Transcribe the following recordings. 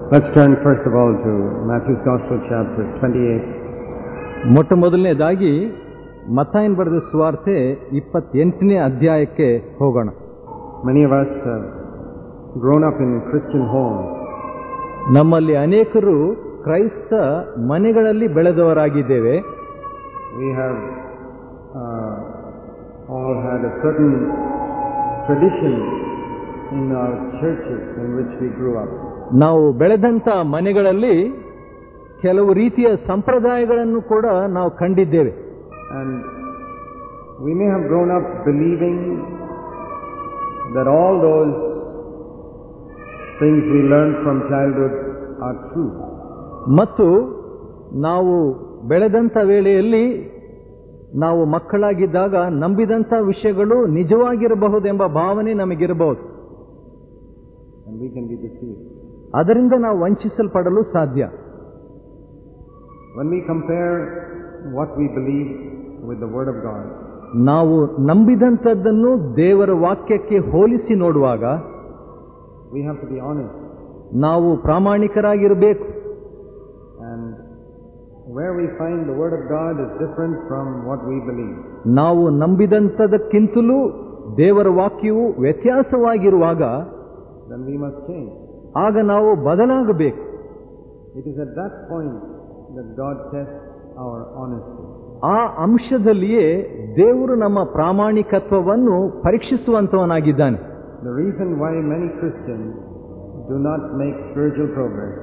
Let's turn first of all to Matthew's Gospel, chapter 28. ಮೊಟ್ಟ ಮೊದಲನೇದಾಗಿ ಮತ್ತಾಯನ್ ಬರೆದ ಸುವಾರ್ತೆ ಇಪ್ಪತ್ತೆಂಟನೇ ಅಧ್ಯಾಯಕ್ಕೆ ಹೋಗೋಣ Many of us have grown up in Christian homes, ನಮ್ಮಲ್ಲಿ ಅನೇಕರು ಕ್ರೈಸ್ತ ಮನೆಗಳಲ್ಲಿ ಬೆಳೆದವರಾಗಿದ್ದೇವೆ we have uh, all had a certain tradition in our churches in which we grew up. ನಾವು ಬೆಳೆದಂತ ಮನೆಗಳಲ್ಲಿ ಕೆಲವು ರೀತಿಯ ಸಂಪ್ರದಾಯಗಳನ್ನು ಕೂಡ ನಾವು ಕಂಡಿದ್ದೇವೆ. And we may have grown up believing that all those things we learned from childhood are true. ಮತ್ತು ನಾವು ಬೆಳೆದಂತ ವೇಳೆಯಲ್ಲಿ ನಾವು ಮಕ್ಕಳಾಗಿದ್ದಾಗ ನಂಬಿದಂಥ ವಿಷಯಗಳು ನಿಜವಾಗಿರಬಹುದೆಂಬ ಭಾವನೆ ನಮಗಿರಬಹುದು. ಅದರಿಂದ ನಾವು ವಂಚಿಸಲ್ಪಡಲು ಸಾಧ್ಯ When we compare what we believe with the word of God, ನಾವು ನಂಬಿದಂಥದ್ದನ್ನು ದೇವರ ವಾಕ್ಯಕ್ಕೆ ಹೋಲಿಸಿ ನೋಡುವಾಗ we have to be honest. ನಾವು ಪ್ರಾಮಾಣಿಕರಾಗಿರಬೇಕು And where we find the Word of God is different from what we believe. ನಾವು ನಂಬಿದಂಥದಕ್ಕಿಂತಲೂ ದೇವರ ವಾಕ್ಯವು ವ್ಯತ್ಯಾಸವಾಗಿರುವಾಗ Then we must change. ಆಗ ನಾವು ಬದಲಾಗಬೇಕು. It is at point God our honest ಆ ಅಂಶದಲ್ಲಿಯೇ ದೇವರು ನಮ್ಮ ಪ್ರಾಮಾಣಿಕತ್ವವನ್ನು ಪರೀಕ್ಷಿಸುವಂತವನಾಗಿದ್ದಾನೆ the reason why many Christian do not make spiritual progress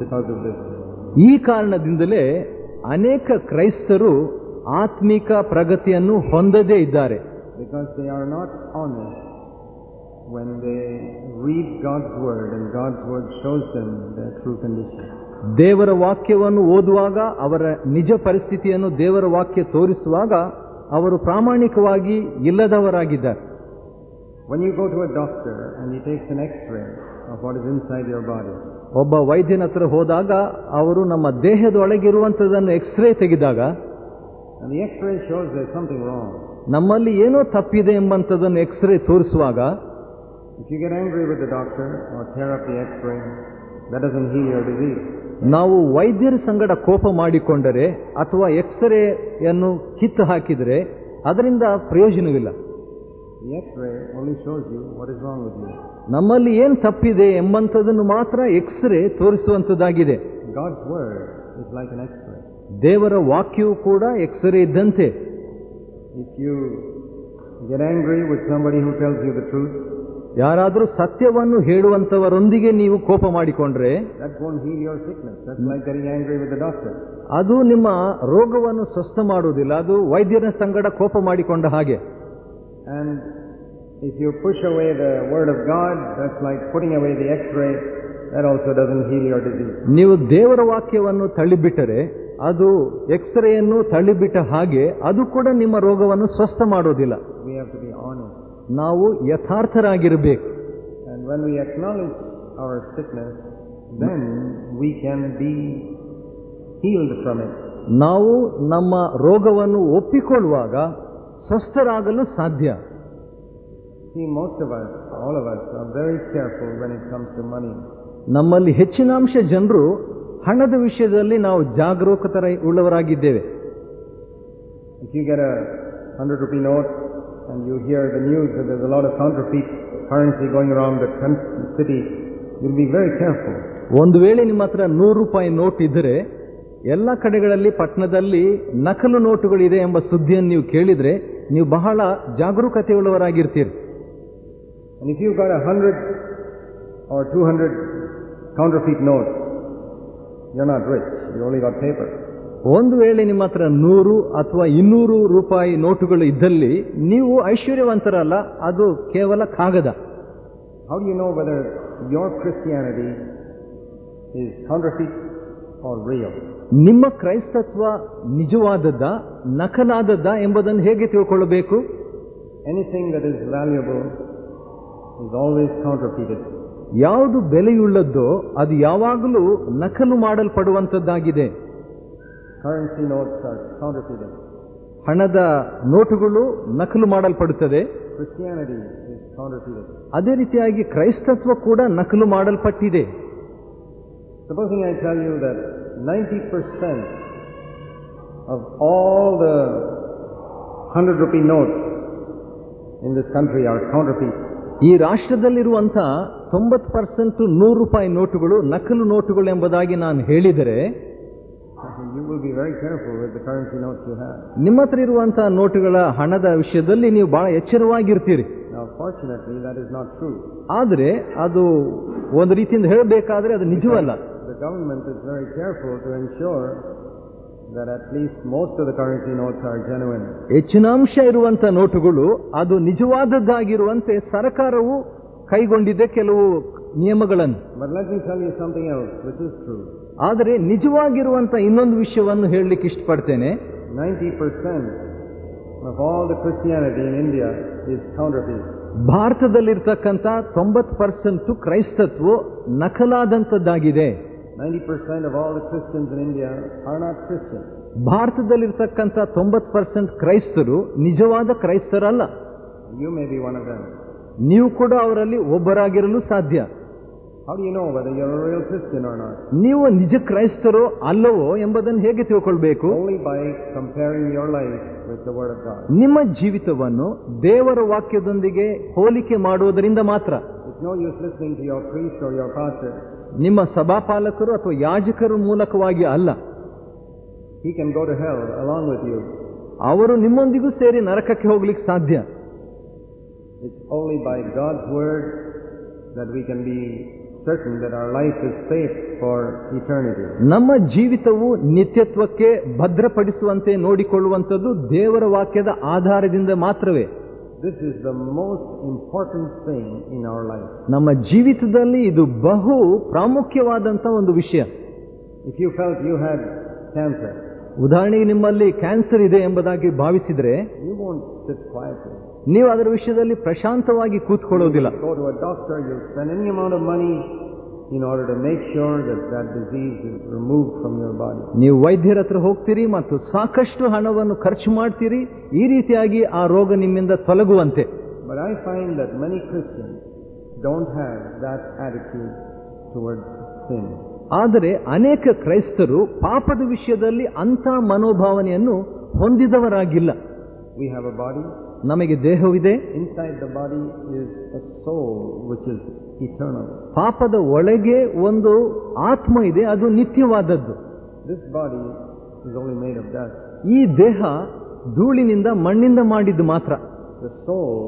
because of this ಈ ಕಾರಣದಿಂದಲೇ ಅನೇಕ ಕ್ರೈಸ್ತರು ಆತ್ಮಿಕ ಪ್ರಗತಿಯನ್ನು ಹೊಂದದೇ ಇದ್ದಾರೆ. Because they are not honest when they read God's Word and God's Word shows them their true condition. ದೇವರ ವಾಕ್ಯವನ್ನು ಓದುವಾಗ ಅವರ ನಿಜ ಪರಿಸ್ಥಿತಿಯನ್ನು ದೇವರ ವಾಕ್ಯ ತೋರಿಸುವಾಗ ಅವರು ಪ್ರಾಮಾಣಿಕವಾಗಿ ಇಲ್ಲದವರಾಗಿದ್ದಾರೆ When you go to a doctor and he takes an x-ray of what is inside your body, ಒಬ್ಬ ವೈದ್ಯನ ಹತ್ರ ಹೋದಾಗ ಅವರು ನಮ್ಮ ದೇಹದೊಳಗಿರುವಂಥದ್ದನ್ನು ಎಕ್ಸ್ರೇ ತೆಗೆದಾಗ and the x-ray shows there's something wrong, ನಮ್ಮಲ್ಲಿ ಏನೋ ತಪ್ಪಿದೆ ಎಂಬಂಥದ್ದನ್ನು ಎಕ್ಸ್ರೇ ತೋರಿಸುವಾಗ ನಾವು ವೈದ್ಯರ ಸಂಗಡ ಕೋಪ ಮಾಡಿಕೊಂಡರೆ ಅಥವಾ ಎಕ್ಸ್ರೇಯನ್ನು ಕಿತ್ತು ಹಾಕಿದರೆ ಅದರಿಂದ ಪ್ರಯೋಜನವಿಲ್ಲ. ನಮ್ಮಲ್ಲಿ ಏನು ತಪ್ಪಿದೆ ಎಂಬಂಥದನ್ನು ಮಾತ್ರ ಎಕ್ಸ್ರೇ ತೋರಿಸುವಂಥದ್ದಾಗಿದೆ. ದೇವರ ವಾಕ್ಯವು ಕೂಡ ಎಕ್ಸ್ರೇ ಇದ್ದಂತೆ. ಯುಕ್ ಯು ಗನಾಯಂಗ್ರೈ ವು somebody who tells you the ಚುಲ್ ಯಾರಾದರೂ ಸತ್ಯವನ್ನು ಹೇಳುವಂತವರೊಂದಿಗೆ ನೀವು ಕೋಪ ಮಾಡಿಕೊಂಡ್ರೆ ಅದು ನಿಮ್ಮ ರೋಗವನ್ನು ಸ್ವಸ್ಥ ಮಾಡುವುದಿಲ್ಲ ಅದು ವೈದ್ಯರ ಸಂಗಡ ಕೋಪ ಮಾಡಿಕೊಂಡ ಹಾಗೆ. If you push away the word of God that's like putting away x ray that also doesn't heal your disease ನೀವು ದೇವರ ವಾಕ್ಯವನ್ನು ತಳ್ಳಿಬಿಟ್ಟರೆ ಅದು ಎಕ್ಸ್ ರೇಯನ್ನು ತಳ್ಳಿಬಿಟ್ಟ ಹಾಗೆ ಅದು ಕೂಡ ನಿಮ್ಮ ರೋಗವನ್ನು ಸ್ವಸ್ಥ ಮಾಡುವುದಿಲ್ಲ. ನಾವು ಯಥಾರ್ಥರಾಗಿರಬೇಕು And when we acknowledge our sickness, then we can be healed from it. ನಾವು ನಮ್ಮ ರೋಗವನ್ನು ಒಪ್ಪಿಕೊಳ್ಳುವಾಗ ಸ್ವಸ್ಥರಾಗಲು ಸಾಧ್ಯ See, most of us, all of us, are very careful when it comes to money. ನಮ್ಮಲ್ಲಿ ಹೆಚ್ಚಿನಾಂಶ ಜನರು ಹಣದ ವಿಷಯದಲ್ಲಿ ನಾವು ಜಾಗರೂಕತರ ಉಳ್ಳವರಾಗಿದ್ದೇವೆ If you get a hundred rupee note and you hear the news that there's a lot of counterfeit currency going around the city, you'll be very careful. ಒಂದು ವೇಳೆ ನಿಮ್ಮ ಹತ್ರ ನೂರು ರೂಪಾಯಿ ನೋಟ್ ಇದ್ದರೆ ಎಲ್ಲ ಕಡೆಗಳಲ್ಲಿ ಪಟ್ಟಣದಲ್ಲಿ ನಕಲು ನೋಟುಗಳಿದೆ ಎಂಬ ಸುದ್ದಿಯನ್ನು ನೀವು ಕೇಳಿದ್ರೆ ನೀವು ಬಹಳ And if you've got a hundred or two hundred counterfeit notes, you're not rich. You only got paper. ಒಂದು ವೇಳೆ ನಿಮ್ಮ ಹತ್ರ ನೂರು ಅಥವಾ ಇನ್ನೂರು ರೂಪಾಯಿ ನೋಟುಗಳು ಇದ್ದಲ್ಲಿ ನೀವು ಐಶ್ವರ್ಯವಂತರಲ್ಲ ಅದು ಕೇವಲ ಕಾಗದ how you know whether your counterfeit or real? ನಿಮ್ಮ ಕ್ರೈಸ್ತತ್ವ ನಿಜವಾದದ್ದ ನಕಲಾದದ್ದ ಎಂಬುದನ್ನು ಹೇಗೆ ತಿಳ್ಕೊಳ್ಳಬೇಕು anything that is valuable is always counterfeited. ಯಾವುದು ಬೆಲೆಯುಳ್ಳದ್ದೋ ಅದು ಯಾವಾಗಲೂ ನಕಲು ಮಾಡಲ್ಪಡುವಂಥದ್ದಾಗಿದೆ ಕರೆನ್ಸಿ ನೋಟ್ಸ್ ಆರ್ ಕೌಂಟರ್ ಹಣದ ನೋಟುಗಳು ನಕಲು ಮಾಡಲ್ಪಡುತ್ತದೆ. ಕ್ರಿಶ್ಚಿಯಾನಿಟಿ ಅದೇ ರೀತಿಯಾಗಿ ಕ್ರೈಸ್ತತ್ವ ಕೂಡ ನಕಲು ಮಾಡಲ್ಪಟ್ಟಿದೆ. Supposing I tell you that ninety percent of all the hundred rupee notes in this country are counterfeit ಈ ರಾಷ್ಟ್ರದಲ್ಲಿರುವಂತಹ ತೊಂಬತ್ತು ಪರ್ಸೆಂಟ್ ನೂರು ರೂಪಾಯಿ ನೋಟುಗಳು ನಕಲು ನೋಟುಗಳು ಎಂಬುದಾಗಿ ನಾನು ಹೇಳಿದರೆ ನಿಮ್ಮ ಹತ್ರ ಇರುವಂತಹ ನೋಟುಗಳ ಹಣದ ವಿಷಯದಲ್ಲಿ ನೀವು ಬಹಳ ಎಚ್ಚರವಾಗಿರ್ತೀರಿ Now, fortunately, that is not true. ಆದರೆ ಅದು ಒಂದು ರೀತಿಯಿಂದ ಹೇಳಬೇಕಾದ್ರೆ ಅದು ನಿಜವಲ್ಲ The government is very careful to ensure that at least most of the currency notes are genuine. ಹೆಚ್ಚಿನಾಂಶ ಇರುವಂತ ನೋಟುಗಳು ಅದು ನಿಜವಾದದ್ದಾಗಿರುವಂತೆ ಸರ್ಕಾರವು ಕೈಗೊಂಡಿದೆ ಕೆಲವು ನಿಯಮಗಳನ್ನು But let me tell you something else, which is true. ಆದರೆ ನಿಜವಾಗಿರುವಂತ ಇನ್ನೊಂದು ವಿಷಯವನ್ನು ಹೇಳಲಿಕ್ಕೆ ಇಷ್ಟಪಡ್ತೇನೆ 90% of all the Christianity in India is counterfeit. ಭಾರತದಲ್ಲಿರ್ತಕ್ಕಂಥ ತೊಂಬತ್ತು ಪರ್ಸೆಂಟ್ ಕ್ರೈಸ್ತತ್ವ ನಕಲಾದಂಥದ್ದಾಗಿದೆ 90% of all the Christians in India are not Christians. ಭಾರತದಲ್ಲಿರ್ತಕ್ಕಂಥ ತೊಂಬತ್ತು ಪರ್ಸೆಂಟ್ ಕ್ರೈಸ್ತರು ನಿಜವಾದ ಕ್ರೈಸ್ತರಲ್ಲ. ನೀವು ಕೂಡ ಅವರಲ್ಲಿ ಒಬ್ಬರಾಗಿರಲು ಸಾಧ್ಯ How do you know whether you're a real Christian or not? ನೀವು ನಿಜ ಕ್ರೈಸ್ತರೋ ಅಲ್ಲವೋ ಎಂಬುದನ್ನು ಹೇಗೆ ತಿಳ್ಕೊಳ್ಬೇಕು Only by comparing your life with the Word of God. ನಿಮ್ಮ ಜೀವಿತವನ್ನು ದೇವರ ವಾಕ್ಯದೊಂದಿಗೆ ಹೋಲಿಕೆ ಮಾಡುವುದರಿಂದ ಮಾತ್ರ It's no use listening to your priest or your pastor. ನಿಮ್ಮ ಸಭಾಪಾಲಕರು ಅಥವಾ ಯಾಜಕರ ಮೂಲಕವಾಗಿ ಅಲ್ಲ He can go to hell along with you. ಅವರು ನಿಮ್ಮೊಂದಿಗೂ ಸೇರಿ ನರಕಕ್ಕೆ ಹೋಗ್ಲಿಕ್ಕೆ ಸಾಧ್ಯ It's only by God's Word that we can be certain that our life is safe for eternity. ನಮ್ಮ ಜೀವಿತವು ನಿತ್ಯತ್ವಕ್ಕೆ ಭದ್ರಪಡಿಸುವಂತೆ ನೋಡಿಕೊಳ್ಳುವಂಥದ್ದು ದೇವರ ವಾಕ್ಯದ ಆಧಾರದಿಂದ ಮಾತ್ರವೇ This is the most important thing in our life. ನಮ್ಮ ಜೀವಿತದಲ್ಲಿ ಇದು ಬಹು ಪ್ರಾಮುಖ್ಯವಾದಂಥ ಒಂದು ವಿಷಯ If you felt you had cancer, ಉದಾಹರಣೆಗೆ ನಿಮ್ಮಲ್ಲಿ ಕ್ಯಾನ್ಸರ್ ಇದೆ ಎಂಬುದಾಗಿ ಭಾವಿಸಿದ್ರೆ ನೀವು ಅದರ ವಿಷಯದಲ್ಲಿ ಪ್ರಶಾಂತವಾಗಿ ಕೂತ್ಕೊಳ್ಳೋದಿಲ್ಲ. ನೀವು ವೈದ್ಯರ ಹತ್ರ ಹೋಗ್ತೀರಿ ಮತ್ತು ಸಾಕಷ್ಟು ಹಣವನ್ನು ಖರ್ಚು ಮಾಡ್ತೀರಿ ಈ ರೀತಿಯಾಗಿ ಆ ರೋಗ ನಿಮ್ಮಿಂದ ತೊಲಗುವಂತೆ. But I find that many Christian don't have that attitude towards sin ಆದರೆ ಅನೇಕ ಕ್ರೈಸ್ತರು ಪಾಪದ ವಿಷಯದಲ್ಲಿ ಅಂಥ ಮನೋಭಾವನೆಯನ್ನು ಹೊಂದಿದವರಾಗಿಲ್ಲ We have a body. ನಮಗೆ ದೇಹವಿದೆ Inside the body is a soul which is eternal. ಪಾಪದ ಒಳಗೆ ಒಂದು ಆತ್ಮ ಇದೆ ಅದು ನಿತ್ಯವಾದದ್ದು This body is only made of dust. ಈ ದೇಹ ಧೂಳಿನಿಂದ ಮಣ್ಣಿಂದ ಮಾಡಿದ್ದು ಮಾತ್ರ The soul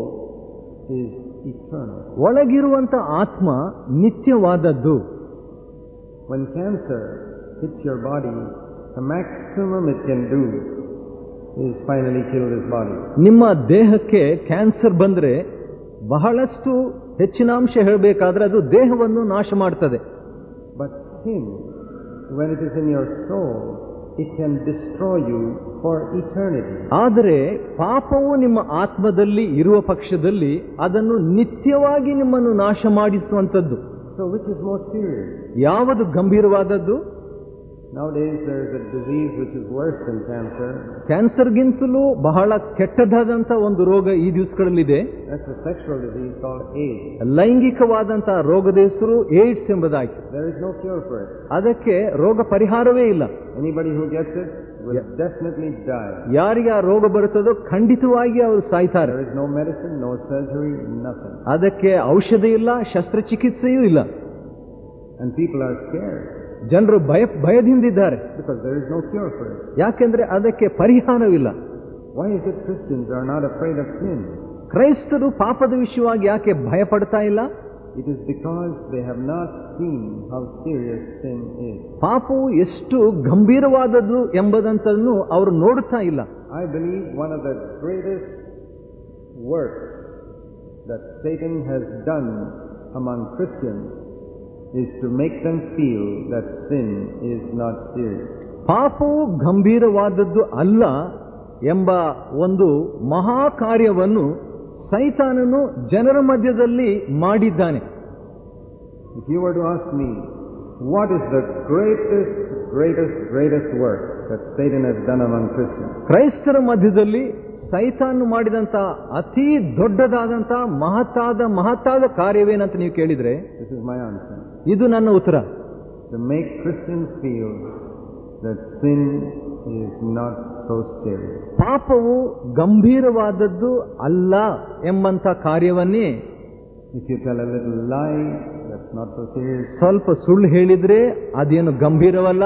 is eternal. ಒಳಗಿರುವಂತ ಆತ್ಮ ನಿತ್ಯವಾದದ್ದು When cancer hits your body, the maximum it can do is finally kill this body. ನಿಮ್ಮ ದೇಹಕ್ಕೆ ಕ್ಯಾನ್ಸರ್ ಬಂದ್ರೆ ಬಹಳಷ್ಟು ಹೆಚ್ಚಿನ ಅಂಶ ಹೇಳಬೇಕಾದ್ರೆ ಅದು ದೇಹವನ್ನು ನಾಶ ಮಾಡ್ತದೆ But sin, when it is in your soul, it can destroy you for eternity. ಆದರೆ ಪಾಪವು ನಿಮ್ಮ ಆತ್ಮದಲ್ಲಿ ಇರುವ ಪಕ್ಷದಲ್ಲಿ ಅದನ್ನು ನಿತ್ಯವಾಗಿ ನಿಮ್ಮನ್ನು ನಾಶ ಮಾಡಿಸುವಂಥದ್ದು So which is more serious? ಯಾವುದು ಗಂಭೀರವಾದದ್ದು Nowadays there is a disease which is worse than cancer. ಕ್ಯಾನ್ಸರ್ಗಿಂತಲೂ ಬಹಳ ಕೆಟ್ಟದಾದಂತ ಒಂದು ರೋಗ ಈ ದಿವಸಗಳಲ್ಲಿದೆ That's a sexual disease called AIDS. ಲೈಂಗಿಕವಾದಂತಹ ರೋಗದ ಹೆಸರು ಏಡ್ಸ್ ಎಂಬುದಾಗಿ There is no cure for it. ಅದಕ್ಕೆ ರೋಗ ಪರಿಹಾರವೇ ಇಲ್ಲ Anybody who gets it. ಯಾರಿಗೆ ಆ ರೋಗ ಬರುತ್ತದೋ ಖಂಡಿತವಾಗಿ ಅವರು ಸಾಯ್ತಾರೆ. ನೋ ಮೆಡಿಸಿನ್ ನೋ ಸರ್ಜರಿ ಅದಕ್ಕೆ ಔಷಧ ಇಲ್ಲ ಶಸ್ತ್ರಚಿಕಿತ್ಸೆಯೂ ಇಲ್ಲ. ಅಂಡ್ ಪೀಪಲ್ ಆರ್ ಜನರು ಭಯ ಭಯದಿಂದ ಇದ್ದಾರೆ ಫಾರ್ ಇಟ್ ಯಾಕೆಂದ್ರೆ ಅದಕ್ಕೆ ಪರಿಹಾರವಿಲ್ಲ why is it Christians are ಕ್ರೈಸ್ತರು ಪಾಪದ ವಿಷಯವಾಗಿ ಯಾಕೆ ಭಯಪಡ್ತಾ ಇಲ್ಲ? It is because they have not seen how serious sin is. ಪಾಪವು ಎಷ್ಟು ಗಂಭೀರವಾದದ್ದು ಎಂಬುದಂತನ್ನು ಅವರು ನೋಡುತ್ತಾ ಇಲ್ಲ I believe one of the greatest works that Satan has done among Christians is to make them feel that sin is not serious. ಪಾಪವು ಗಂಭೀರವಾದದ್ದು ಅಲ್ಲ ಎಂಬ ಒಂದು ಮಹಾ ಕಾರ್ಯವನ್ನು ಸೈತಾನನು ಜನರ ಮಧ್ಯದಲ್ಲಿ ಮಾಡಿದ್ದಾನೆ. If you were to ask me what is the greatest greatest greatest word that Satan has done among Christian ಕ್ರೈಸ್ತರ ಮಧ್ಯದಲ್ಲಿ ಸೈತಾನು ಮಾಡಿದಂತ ಅತಿ ದೊಡ್ಡದಾದಂತಹ ಮಹತ್ತಾದ ಮಹತ್ತಾದ ಕಾರ್ಯವೇನಂತ ನೀವು ಕೇಳಿದ್ರೆ ದಿಸ್ ಇಸ್ ಮೈ ಆನ್ಸರ್ ಇದು ನನ್ನ ಉತ್ತರ. To make Christians feel that sin ಪಾಪವು ಗಂಭೀರವಾದದ್ದು ಅಲ್ಲ ಎಂಬಂತ ಕಾರ್ಯವನ್ನೇ ಸ್ವಲ್ಪ ಸುಳ್ಳು ಹೇಳಿದ್ರೆ ಅದೇನು ಗಂಭೀರವಲ್ಲ?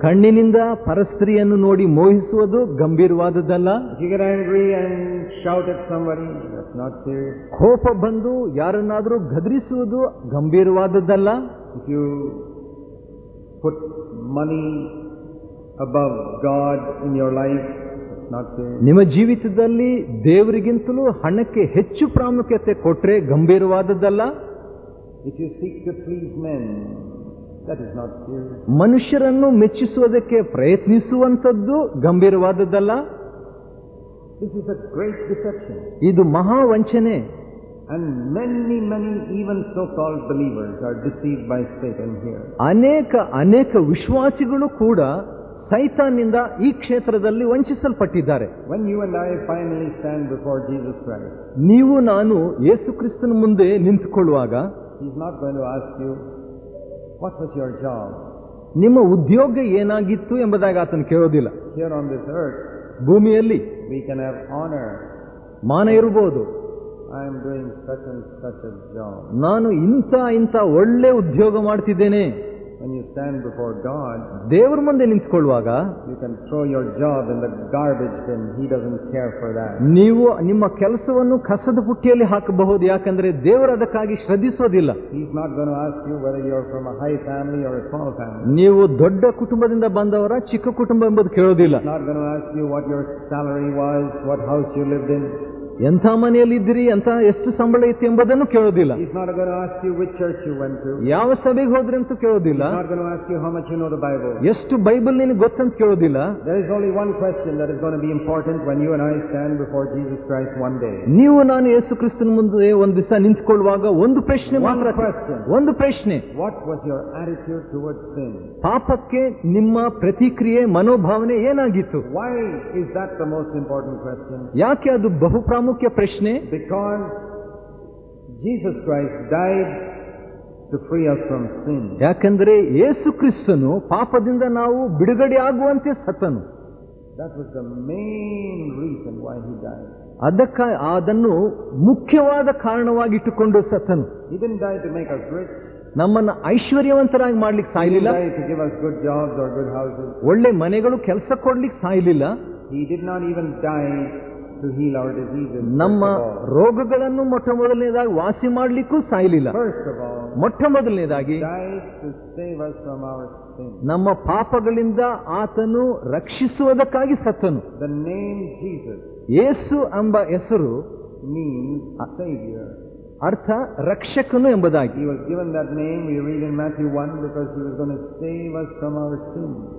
ಕಣ್ಣಿನಿಂದ ಪರಸ್ತ್ರೀಯನ್ನು ನೋಡಿ ಮೋಹಿಸುವುದು ಗಂಭೀರವಾದದ್ದಲ್ಲ? ಕೋಪ ಬಂದು ಯಾರನ್ನಾದರೂ ಗದರಿಸುವುದು ಗಂಭೀರವಾದದ್ದಲ್ಲ? if you put money above god in your life ನಿಮ್ಮ ಜೀವಿತದಲ್ಲಿ ದೇವರಿಗಿಂತಲೂ ಹಣಕ್ಕೆ ಹೆಚ್ಚು ಪ್ರಾಮುಖ್ಯತೆ ಕೊಟ್ಟರೆ ಗಂಭೀರವಾದದ್ದಲ್ಲ? ಮನುಷ್ಯರನ್ನು ಮೆಚ್ಚಿಸುವುದಕ್ಕೆ ಪ್ರಯತ್ನಿಸುವಂಥದ್ದು ಗಂಭೀರವಾದದ್ದಲ್ಲ? ಇದು ಮಹಾ ವಂಚನೆ. And many, many even so-called believers are deceived by Satan here. ಅನೇಕ ಅನೇಕ ವಿಶ್ವಾಸಿಗಳು ಕೂಡ ಸೈತಾನ್ನಿಂದ ಈ ಕ್ಷೇತ್ರದಲ್ಲಿ ವಂಚಿಸಲ್ಪಟ್ಟಿದ್ದಾರೆ When you and I finally stand before Jesus Christ, ನೀವು ನಾನು ಯೇಸು ಕ್ರಿಸ್ತನ ಮುಂದೆ ನಿಂತುಕೊಳ್ಳುವಾಗ He's not going to ask you, what was your job? ನಿಮ್ಮ ಉದ್ಯೋಗ ಏನಾಗಿತ್ತು ಎಂಬುದಾಗಿ ಆತನು ಕೇಳೋದಿಲ್ಲ Here on this earth, ಭೂಮಿಯಲ್ಲಿ we can have honor. ಮಾನ ಇರಬಹುದು ನಾನು ಇಂಥ ಇಂಥ ಒಳ್ಳೆ ಉದ್ಯೋಗ ಮಾಡ್ತಿದ್ದೇನೆ When you stand before God, ದೇವರ ಮುಂದೆ ನಿಂತ್ಕೊಳ್ಳುವಾಗ you can throw your job in the garbage bin. He doesn't care for that. ನೀವು ನಿಮ್ಮ ಕೆಲಸವನ್ನು ಕಸದ ಪುಟ್ಟಿಯಲ್ಲಿ ಹಾಕಬಹುದು ಯಾಕಂದ್ರೆ ದೇವರು ಅದಕ್ಕಾಗಿ ಶ್ರದ್ಧಿಸೋದಿಲ್ಲ He's not going to ask you whether you're from a high family or a small family. ನೀವು ದೊಡ್ಡ ಕುಟುಂಬದಿಂದ ಬಂದವರ ಚಿಕ್ಕ ಕುಟುಂಬ ಎಂಬುದು ಕೇಳೋದಿಲ್ಲ He's not going to ask you what your salary was, what house you lived in. ಎಂಥ ಮನೆಯಲ್ಲಿ ಇದ್ದೀರಿ ಎಂಥ ಎಷ್ಟು ಸಂಬಳ ಇತ್ತು ಎಂಬುದನ್ನು ಕೇಳೋದಿಲ್ಲ He's not going to ask you which church you went to. ಯಾವ ಸಭೆಗೆ ಹೋದ್ರಿ ಅಂತ ಕೇಳೋದಿಲ್ಲ He's not going to ask you how much you know the Bible. ಎಷ್ಟು ಬೈಬಲ್ ನಿನಗೆ ಗೊತ್ತಂತ ಕೇಳೋದಿಲ್ಲ There is only one question that is going to be important when you and I stand before Jesus Christ one day. ನೀವು ನಾನು ಯೇಸು ಕ್ರಿಸ್ತನ ಮುಂದೆ ಒಂದು ದಿವಸ ನಿಂತ್ಕೊಳ್ಳುವಾಗ ಒಂದು ಪ್ರಶ್ನೆ One ಮಾತ್ರ question. ಒಂದು ಪ್ರಶ್ನೆ What was your attitude towards sin? ಪಾಪಕ್ಕೆ ನಿಮ್ಮ ಪ್ರತಿಕ್ರಿಯೆ ಮನೋಭಾವನೆ ಏನಾಗಿತ್ತು why is that the most important question? ಯಾಕೆ ಅದು ಬಹು ಪ್ರಾಮುಖ್ಯ ಪ್ರಶ್ನೆ because Jesus Christ died to free us from sin. ಯಾಕಂದ್ರೆ ಯೇಸು ಕ್ರಿಸ್ತನು ಪಾಪದಿಂದ ನಾವು ಬಿಡುಗಡೆ ಆಗುವಂತೆ ಸತನು That was the main reason why he died. ಅದಕ್ಕ ಅದನ್ನು ಮುಖ್ಯವಾದ ಕಾರಣವಾಗಿಟ್ಟುಕೊಂಡು ಸತನು didn't die to make us rich. ನಮ್ಮನ್ನ ಐಶ್ವರ್ಯವಂತರಾಗಿ ಮಾಡ್ಲಿಕ್ಕೆ ಸಾಯಲಿಲ್ಲ. ಒಳ್ಳೆ ಮನೆಗಳು ಕೆಲಸ ಕೊಡ್ಲಿಕ್ಕೆ ಸಾಯಲಿಲ್ಲ. ನಮ್ಮ ರೋಗಗಳನ್ನು ಮೊಟ್ಟ ಮೊದಲನೇದಾಗಿ ವಾಸಿ ಮಾಡ್ಲಿಕ್ಕೂ ಸಾಯಲಿಲ್ಲ. ಮೊಟ್ಟ ಮೊದಲನೇದಾಗಿ ನಮ್ಮ ಪಾಪಗಳಿಂದ ಆತನು ರಕ್ಷಿಸುವುದಕ್ಕಾಗಿ ಸತ್ತನು. ದ ನೇಮ್ ಜೀಸಸ್ ಏಸು ಎಂಬ ಹೆಸರು ಮೀನ್ ಸೇವಿಯರ್ ಅರ್ಥ ರಕ್ಷಕನು ಎಂಬುದಾಗಿ.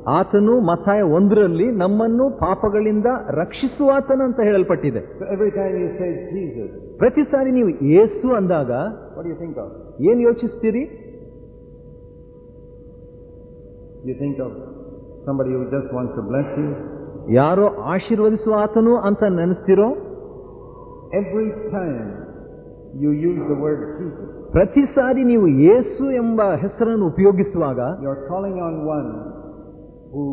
ಆತನು ಮಸಾಯ ಒಂದರಲ್ಲಿ ನಮ್ಮನ್ನು ಪಾಪಗಳಿಂದ ರಕ್ಷಿಸುವಾತನ ಅಂತ ಹೇಳಲ್ಪಟ್ಟಿದೆ. ಎವ್ರಿ ಟೈಮ್ ಯು ಪ್ರತಿ ಸಾರಿ ನೀವು ಯೇಸು ಅಂದಾಗ ಬಟ್ ಯು ಥಿಂಕ್ ಆಫ್ ಏನು ಯೋಚಿಸ್ತೀರಿ? You think of just to ಯಾರೋ ಆಶೀರ್ವದಿಸುವ ಆತನು ಅಂತ ನೆನೆಸ್ತಿರೋ? Every time you use the word ಪ್ರತಿ ಸಾರಿ ನೀವು ಯೇಸು ಎಂಬ ಹೆಸರನ್ನು ಉಪಯೋಗಿಸುವಾಗ you are calling on one who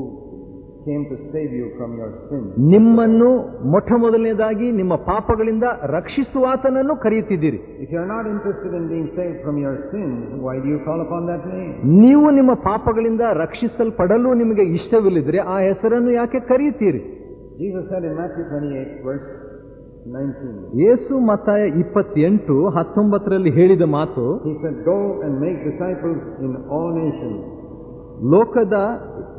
came to save you from your sin ನಿಮ್ಮನ್ನು ಮೊಟ್ಟ ಮೊದಲನೇದಾಗಿ ನಿಮ್ಮ ಪಾಪಗಳಿಂದ ರಕ್ಷಿಸುವ ಆತನನ್ನು ಕರೆಯುತ್ತಿದ್ದೀರಿ. If you are not interested in being save from your sin why do you call on that name ನೀವು ನಿಮ್ಮ ಪಾಪಗಳಿಂದ ರಕ್ಷಿಸಲ್ಪಡಲು ನಿಮಗೆ ಇಷ್ಟವಿಲ್ಲದಿದ್ರೆ ಆ ಹೆಸರನ್ನು ಯಾಕೆ ಕರೆಯುತ್ತೀರಿ? Jesus said in Matthew twenty eight verse ಯೇಸು ಮತ್ತಾಯ ಇಪ್ಪತ್ತೆಂಟು ಹತ್ತೊಂಬತ್ತರಲ್ಲಿ ಹೇಳಿದ ಮಾತು He said, Go and make disciples in all nations, ಲೋಕದ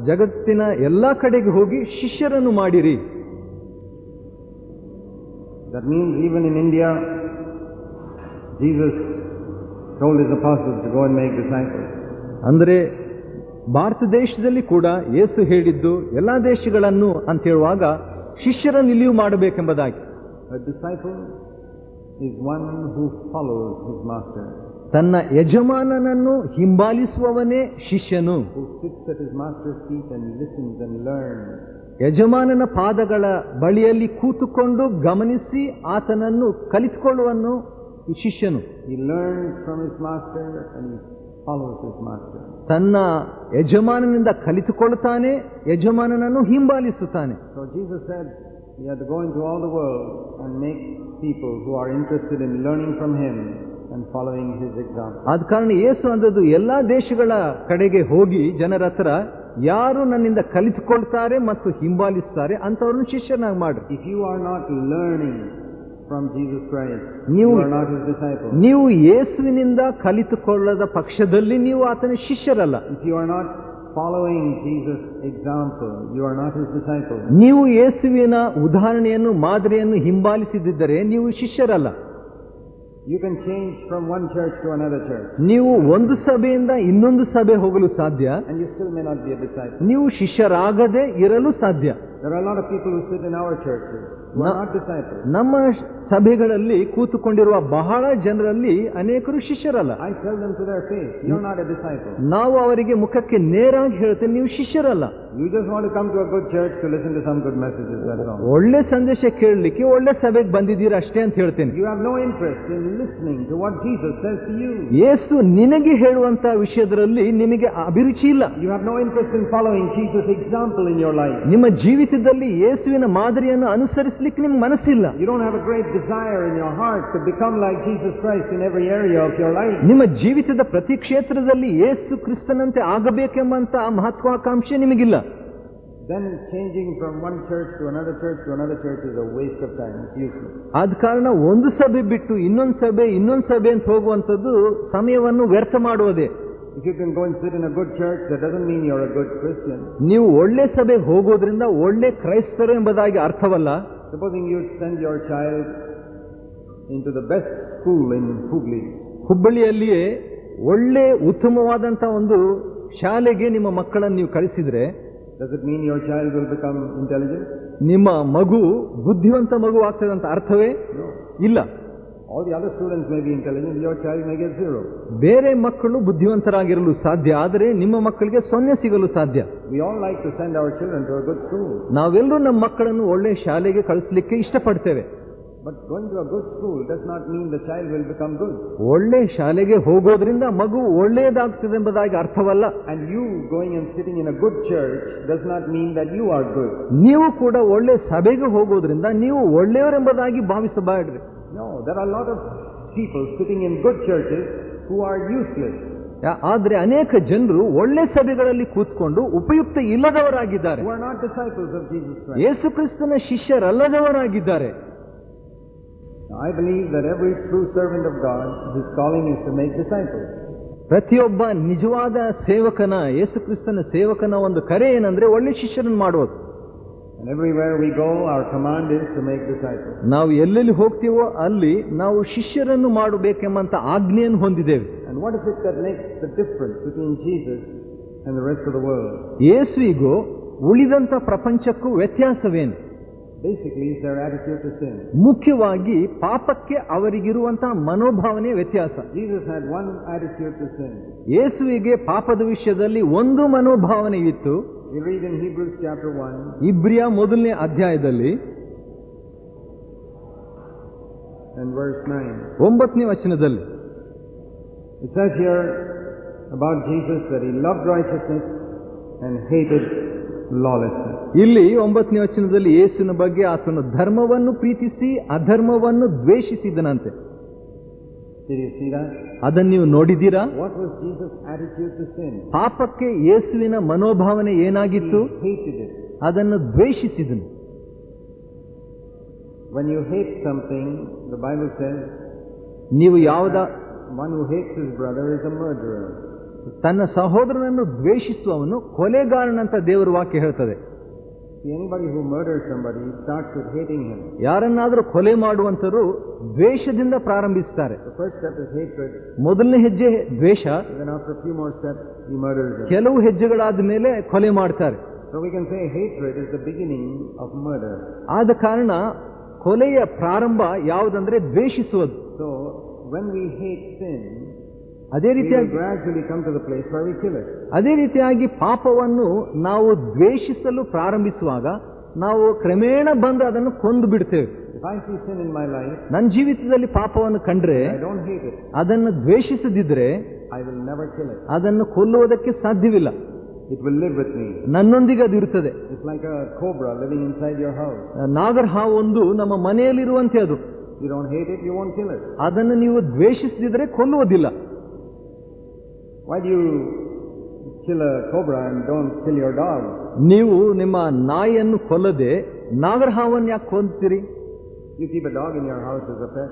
ಜಗತ್ತಿನ ಎಲ್ಲಾ ಕಡೆಗೆ ಹೋಗಿ ಶಿಷ್ಯರನ್ನು ಮಾಡಿರಿ. That means even in India Jesus told his apostles to go and make disciples. ಅಂದ್ರೆ ಭಾರತ ದೇಶದಲ್ಲಿ ಕೂಡ ಯೇಸು ಹೇಳಿದ್ದು ಎಲ್ಲಾ ದೇಶಗಳನ್ನು ಅಂತ ಹೇಳುವಾಗ ಶಿಷ್ಯರನ್ನು ಇಲ್ಲಿಯೂ ಮಾಡಬೇಕೆಂಬುದಾಗಿ. A disciple is one who follows his master, ತನ್ನ ಯಜಮಾನನನ್ನು ಹಿಂಬಾಲಿಸುವವನೇ ಶಿಷ್ಯನು who sits at his master's feet and listens and learns. ಯಜಮಾನನ ಪಾದಗಳ ಬಳಿಯಲ್ಲಿ ಕೂತುಕೊಂಡು ಗಮನಿಸಿ ಆತನನ್ನು ಕಲಿತುಕೊಳ್ಳುವನು ಈ ಶಿಷ್ಯನು He learns from his master and he follows his master. ತನ್ನ ಯಜಮಾನನಿಂದ ಕಲಿತುಕೊಳ್ಳುತ್ತಾನೆ ಯಜಮಾನನನ್ನು ಹಿಂಬಾಲಿಸುತ್ತಾನೆ So Jesus said he had to go into all the world and make people who are interested in learning from him and following his example. ಆದ ಕಾರಣ ಯೇಸು ಅಂದದ್ದು ಎಲ್ಲಾ ದೇಶಗಳ ಕಡೆಗೆ ಹೋಗಿ ಜನರ ಹತ್ರ ಯಾರು ನನ್ನಿಂದ ಕಲಿತುಕೊಳ್ತಾರೆ ಮತ್ತು ಹಿಂಬಾಲಿಸ್ತಾರೆ ಅಂತವ್ರನ್ನ ಶಿಷ್ಯನಾಗಿ ಮಾಡ್ರಿ If you are not learning from Jesus Christ, ನೀವು- you are not his disciple. ನೀವು ಯೇಸುವಿನಿಂದ ಕಲಿತುಕೊಳ್ಳದ ಪಕ್ಷದಲ್ಲಿ ನೀವು ಆತನ ಶಿಷ್ಯರಲ್ಲ if you are not following Jesus' example, you are not his disciple. ನೀವು ಯೇಸುವಿನ ಉದಾಹರಣೆಯನ್ನು ಮಾದರಿಯನ್ನು ಹಿಂಬಾಲಿಸಿದ್ದರೆ ನೀವು ಶಿಷ್ಯರಲ್ಲ You can change from one church to another church, ನೀವು ಒಂದು ಸಭೆಯಿಂದ ಇನ್ನೊಂದು ಸಭೆ ಹೋಗಲು ಸಾಧ್ಯ and you still may not be a disciple. ನೀವು ಶಿಷ್ಯರಾಗದೆ ಇರಲು ಸಾಧ್ಯ There are a lot of people who sit in our church who are not disciples. ನಮ್ಮ ಸಭೆಗಳಲ್ಲಿ ಕೂತುಕೊಂಡಿರುವ ಬಹಳ ಜನರಲ್ಲಿ ಅನೇಕರು ಶಿಷ್ಯರಲ್ಲ. ಐ ಟೆಲ್ ಯು ನಾವು ಅವರಿಗೆ ಮುಖಕ್ಕೆ ನೇರಾಗಿ ಹೇಳ್ತೇನೆ ನೀವು ಶಿಷ್ಯರಲ್ಲ. ಕಮ್ ಚರ್ಚ್ ಒಳ್ಳೆ ಸಂದೇಶ ಕೇಳಲಿಕ್ಕೆ ಒಳ್ಳೆ ಸಭೆಗೆ ಬಂದಿದ್ದೀರಾ ಅಷ್ಟೇ ಅಂತ ಹೇಳ್ತೇನೆ. You have no interest in listening to what Jesus says to you ಯೇಸು ನಿನಗೆ ಹೇಳುವಂತ ವಿಷಯದಲ್ಲಿ ನಿಮಗೆ ಅಭಿರುಚಿ ಇಲ್ಲ. You have no interest in following Jesus example in your life ನಿಮ್ಮ ಜೀವಿತದಲ್ಲಿ ಯೇಸುವಿನ ಮಾದರಿಯನ್ನು ಅನುಸರಿಸಲಿಕ್ಕೆ ನಿಮ್ಗೆ ಮನಸ್ಸಿಲ್ಲ. You don't have a great desire in your heart to become like Jesus Christ in every area of your life. ನಿಮ್ಮ ಜೀವಿತದ ಪ್ರತಿ ಕ್ಷೇತ್ರದಲ್ಲಿ ಯೇಸು ಕ್ರಿಸ್ತನಂತೆ ಆಗಬೇಕೆಂಬಂತ ಮಹತ್ವಾಕಾಂಕ್ಷೆ ನಿಮಗಿಲ್ಲ Then changing from one church to another church to another church is a waste of time. It's useless. ಆದ ಕಾರಣ ಒಂದು ಸಭೆ ಬಿಟ್ಟು ಇನ್ನೊಂದು ಸಭೆ ಇನ್ನೊಂದು ಸಭೆ ಅಂತ ಹೋಗುವಂತದ್ದು ಸಮಯವನ್ನು ವ್ಯರ್ಥ ಮಾಡುವುದೇ If you can go and sit in a good church, that doesn't mean you're a good Christian. ನೀವು ಒಳ್ಳೆ ಸಭೆಗೆ ಹೋಗೋದ್ರಿಂದ ಒಳ್ಳೆ ಕ್ರೈಸ್ತರು ಎಂಬುದಾಗಿ ಅರ್ಥವಲ್ಲ Supposing you send your child into the best school in Hubli, ಹುಬ್ಬಳ್ಳಿಯಲ್ಲಿಯೇ ಒಳ್ಳೆ ಉತ್ತಮವಾದಂತ ಒಂದು ಶಾಲೆಗೆ ನಿಮ್ಮ ಮಕ್ಕಳನ್ನು ನೀವು ಕಳಿಸಿದ್ರೆ does it mean your child will become intelligent? ನಿಮ್ಮ ಮಗು ಬುದ್ಧಿವಂತ ಮಗು ಆಗ್ತದೆ ಅಂತ ಅರ್ಥವೇ ಇಲ್ಲ All the other students may be intelligent, your child may get zero. ಬೇರೆ ಮಕ್ಕಳು ಬುದ್ಧಿವಂತರಾಗಿರಲು ಸಾಧ್ಯ ಆದರೆ ನಿಮ್ಮ ಮಕ್ಕಳಿಗೆ ಸೊನ್ನೆ ಸಿಗಲು ಸಾಧ್ಯ We all like to send our children to a good school. ನಾವೆಲ್ಲರೂ ನಮ್ಮ ಮಕ್ಕಳನ್ನು ಒಳ್ಳೆ ಶಾಲೆಗೆ ಕಳಿಸ್ಲಿಕ್ಕೆ ಇಷ್ಟಪಡ್ತೇವೆ ಒಳ್ಳೆ ಶಾಲೆಗೆ ಹೋಗೋದ್ರಿಂದ ಮಗು ಒಳ್ಳೆಯದಾಗ್ತದೆ ಎಂಬುದಾಗಿ ಅರ್ಥವಲ್ಲ. And you going and sitting in a good church does not mean that you are good ನೀವು ಕೂಡ ಒಳ್ಳೆ ಸಭೆಗೆ ಹೋಗೋದ್ರಿಂದ ನೀವು ಒಳ್ಳೆಯವರೆಂಬುದಾಗಿ ಭಾವಿಸಬಾರ್ಡ್ರಿ no there are lot of people sitting in good churches who are useless ಆದ್ರೆ ಅನೇಕ ಜನರು ಒಳ್ಳೆ ಸಭೆಗಳಲ್ಲಿ ಕೂತ್ಕೊಂಡು ಉಪಯುಕ್ತ ಇಲ್ಲದವರಾಗಿದ್ದಾರೆ. ಯೇಸು ಕ್ರಿಸ್ತನ ಶಿಷ್ಯರಲ್ಲದವರಾಗಿದ್ದಾರೆ. ಆಯ್ ಬಿ ಇ there ಎಬ್ we to serving this calling is to may the ಪ್ರತಿಯೊಬ್ಬ ನಿಜವಾದ ಸೇವಕನ ಏಸು ಕ್ರಿಸ್ತನ ಸೇವಕನ ಒಂದು ಕರೆ ಏನಂದ್ರೆ ಒಳ್ಳೆ ಶಿಷ್ಯರನ್ನು ಮಾಡುವುದು. ನಾವು ಎಲ್ಲೆಲ್ಲಿ ಹೋಗ್ತೀವೋ ಅಲ್ಲಿ ನಾವು ಶಿಷ್ಯರನ್ನು ಮಾಡಬೇಕೆಂಬಂತ ಆಜ್ಞೆಯನ್ನು ಹೊಂದಿದ್ದೇವೆ. ಆನ್ ಉಳಿದಂತ ಪ್ರಪಂಚಕ್ಕೂ ವ್ಯತ್ಯಾಸವೇನು? ಬೇಸಿಕಲಿ ಮುಖ್ಯವಾಗಿ ಪಾಪಕ್ಕೆ ಅವರಿಗಿರುವಂತಹ ಮನೋಭಾವನೆ ವ್ಯತ್ಯಾಸ. ಯೇಸುವಿಗೆ ಪಾಪದ ವಿಷಯದಲ್ಲಿ ಒಂದು ಮನೋಭಾವನೆ ಇತ್ತು. ಇಬ್ರಿಯ ಮೊದಲನೇ ಅಧ್ಯಾಯದಲ್ಲಿ ಒಂಬತ್ತನೇ ವಚನದಲ್ಲಿ. About Jesus that he loved righteousness and hated ಲಾವೆಸ್ಟರ್ ಇಲ್ಲಿ ಒಂಬತ್ತನೇ ವಚನದಲ್ಲಿ ಯೇಸುವಿನ ಬಗ್ಗೆ ಆತನ ಧರ್ಮವನ್ನು ಪ್ರೀತಿಸಿ ಅಧರ್ಮವನ್ನು ದ್ವೇಷಿಸಿದನಂತೆ. ತಿಳಿಸೀರಾ ಅದನ್ನು ನೀವು ನೋಡಿದ್ದೀರಾ? ಪಾಪಕ್ಕೆ ಯೇಸುವಿನ ಮನೋಭಾವನೆ ಏನಾಗಿತ್ತು? ಹೇಗಿಸಿದೆ ಅದನ್ನು ದ್ವೇಷಿಸಿದನು. When you hates something the Bible says ನೀವು ಯಾವುದ man who hates his brother is a ಬರ್ ತನ್ನ ಸಹೋದರನನ್ನು ದ್ವೇಷಿಸುವವನು ಕೊಲೆಗಾರನಂತ ದೇವರ ದೇವರು ವಾಕ್ಯ ಹೇಳ್ತದೆ. ಯಾರನ್ನಾದರೂ ಕೊಲೆ ಮಾಡುವಂತರು ದ್ವೇಷದಿಂದ ಪ್ರಾರಂಭಿಸುತ್ತಾರೆ ಮೊದಲನೇ ಹೆಜ್ಜೆ ದ್ವೇಷ. ಕೆಲವು ಹೆಜ್ಜೆಗಳಾದ ಮೇಲೆ ಕೊಲೆ ಮಾಡ್ತಾರೆ. ಕ್ಯಾನ್ ಇಸ್ ಬಿಗಿನಿಂಗ್ ಆಫ್ ಆದ ಕಾರಣ ಕೊಲೆಯ ಪ್ರಾರಂಭ ಯಾವುದಂದ್ರೆ ದ್ವೇಷಿಸುವುದು. ವೆನ್ ವಿ ಹೇಟ್ ಸೆನ್ ಅದೇ ರೀತಿಯಾಗಿ ಅದೇ ರೀತಿಯಾಗಿ ಪಾಪವನ್ನು ನಾವು ದ್ವೇಷಿಸಲು ಪ್ರಾರಂಭಿಸುವಾಗ ನಾವು ಕ್ರಮೇಣ ಬಂದು ಅದನ್ನು ಕೊಂದು ಬಿಡ್ತೇವೆ. ನನ್ನ ಜೀವಿತದಲ್ಲಿ ಪಾಪವನ್ನು ಕಂಡ್ರೆ ಅದನ್ನು ದ್ವೇಷಿಸದಿದ್ರೆ I will never kill it. ಅದನ್ನು ಕೊಲ್ಲುವುದಕ್ಕೆ ಸಾಧ್ಯವಿಲ್ಲ. It will live with me. ನನ್ನೊಂದಿಗೆ ಅದು ಇರುತ್ತದೆ. It's like a cobra living inside your house ನಾಗರ ಹಾವು ಒಂದು ನಮ್ಮ ಮನೆಯಲ್ಲಿರುವಂತೆ ಅದು. You don't hate it you won't kill it. ಅದನ್ನು ನೀವು ದ್ವೇಷಿಸದಿದ್ರೆ ಕೊಲ್ಲುವುದಿಲ್ಲ. Why do you kill a cobra and don't kill your dog? ನೀವು ನಿಮ್ಮ ನಾಯಿಯನ್ನು ಕೊಲ್ಲದೆ ನಾಗರ ಹಾವನ್ನು ಯಾಕೆ ಕೊಲ್ತೀರಿ? You keep a dog in your house as a pet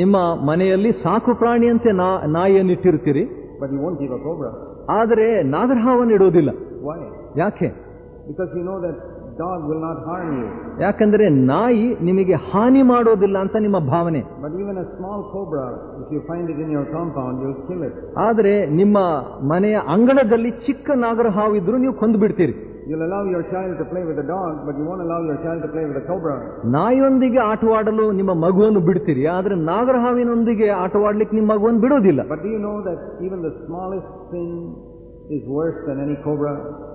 ನಿಮ್ಮ ಮನೆಯಲ್ಲಿ ಸಾಕು ಪ್ರಾಣಿಯಂತೆ ನಾಯಿಯನ್ನು ಇಟ್ಟಿರ್ತೀರಿ? But you won't keep a cobra ಆದರೆ ನಾಗರ ಹಾವನ್ನು ಇಡೋದಿಲ್ಲ ವಾಯ್ ಯಾಕೆ? Because you know that dog will not harm you. ಯಾಕಂದ್ರೆ ನಾಯಿ ನಿಮಗೆ ಹಾನಿ ಮಾಡೋದಿಲ್ಲ ಅಂತ ನಿಮ್ಮ ಭಾವನೆ But even a small cobra, if you find it in your compound, you'll kill it. ಆದರೆ ನಿಮ್ಮ ಮನೆಯ ಅಂಗಳದಲ್ಲಿ ಚಿಕ್ಕ ನಾಗರ ಹಾವು ಇದ್ರೂ ನೀವು ಕೊಂದು ಬಿಡ್ತೀರಿ You'll allow your child to play with the dog, but you won't allow your child to play with a cobra. ನಾಯಿಯೊಂದಿಗೆ ಆಟವಾಡಲು ನಿಮ್ಮ ಮಗುವನ್ನು ಬಿಡ್ತೀರಿ ಆದರೆ ನಾಗರ ಹಾವಿನೊಂದಿಗೆ ಆಟವಾಡ್ಲಿಕ್ಕೆ ನಿಮ್ಮ ಮಗುವನ್ನು ಬಿಡೋದಿಲ್ಲ But do you know that even the smallest sin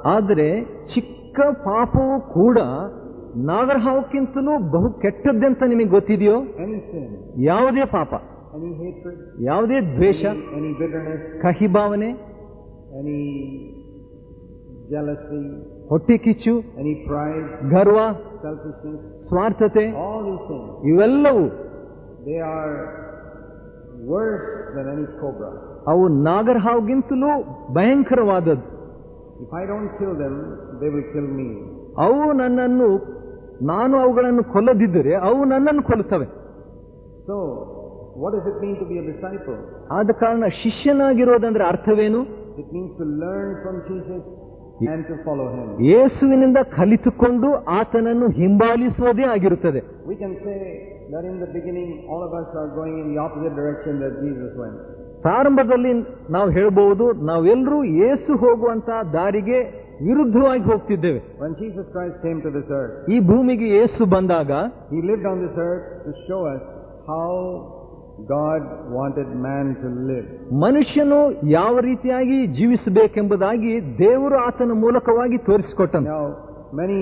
ಆದರೆ ಚಿಕ್ಕ ಪಾಪವು ಕೂಡ ನಾಗರಹಾವಕ್ಕಿಂತಲೂ ಬಹು ಕೆಟ್ಟದ್ದಂತ ನಿಮಗೆ ಗೊತ್ತಿದೆಯೋ? ಯಾವುದೇ ಪಾಪ ಯಾವುದೇ ದ್ವೇಷ ಕಹಿ ಭಾವನೆ ಜಲಸಿ ಹೊಟ್ಟೆ ಕಿಚ್ಚು ಅನಿ ಪ್ರೈಡ್ ಗರ್ವ ಸ್ವಾರ್ಥತೆ ಇವೆಲ್ಲವೂ they are worse than cobra ಅವು ನಾಗರ ಹಾವುಗಿಂತಲೂ ಭಯಂಕರವಾದದ್ದು. If I don't kill them they will kill me ಅವು ನನ್ನನ್ನು ನಾನು ಅವುಗಳನ್ನು ಕೊಲ್ಲದಿದ್ದರೆ ಅವು ನನ್ನನ್ನು ಕೊಲ್ಲುತ್ತವೆ. So what is it mean to be a disciple ಆದ ಕಾರಣ ಶಿಷ್ಯನಾಗಿರೋದಂದ್ರೆ ಅರ್ಥವೇನು? It means to learn from Jesus and to follow him. ಯೇಸುವಿನಿಂದ ಕಲಿತುಕೊಂಡು ಆತನನ್ನು ಹಿಂಬಾಲಿಸುವುದೇ ಆಗಿರುತ್ತದೆ. We can say that in the beginning, all of us are going in the opposite direction that Jesus went. ಪ್ರಾರಂಭದಲ್ಲಿ ನಾವು ಹೇಳಬಹುದು ನಾವೆಲ್ಲರೂ ಯೇಸು ಹೋಗುವಂತಹ ದಾರಿಗೆ ವಿರುದ್ಧವಾಗಿ ಹೋಗ್ತಿದ್ದೇವೆ When Jesus Christ came to this earth, ಈ ಭೂಮಿಗೆ ಯೇಸು ಬಂದಾಗ he lived on this earth to show us how God wanted man to live. ಮನುಷ್ಯನು ಯಾವ ರೀತಿಯಾಗಿ ಜೀವಿಸಬೇಕೆಂಬುದಾಗಿ ದೇವರು ಆತನ ಮೂಲಕವಾಗಿ ತೋರಿಸಿಕೊಟ್ಟನು Now, many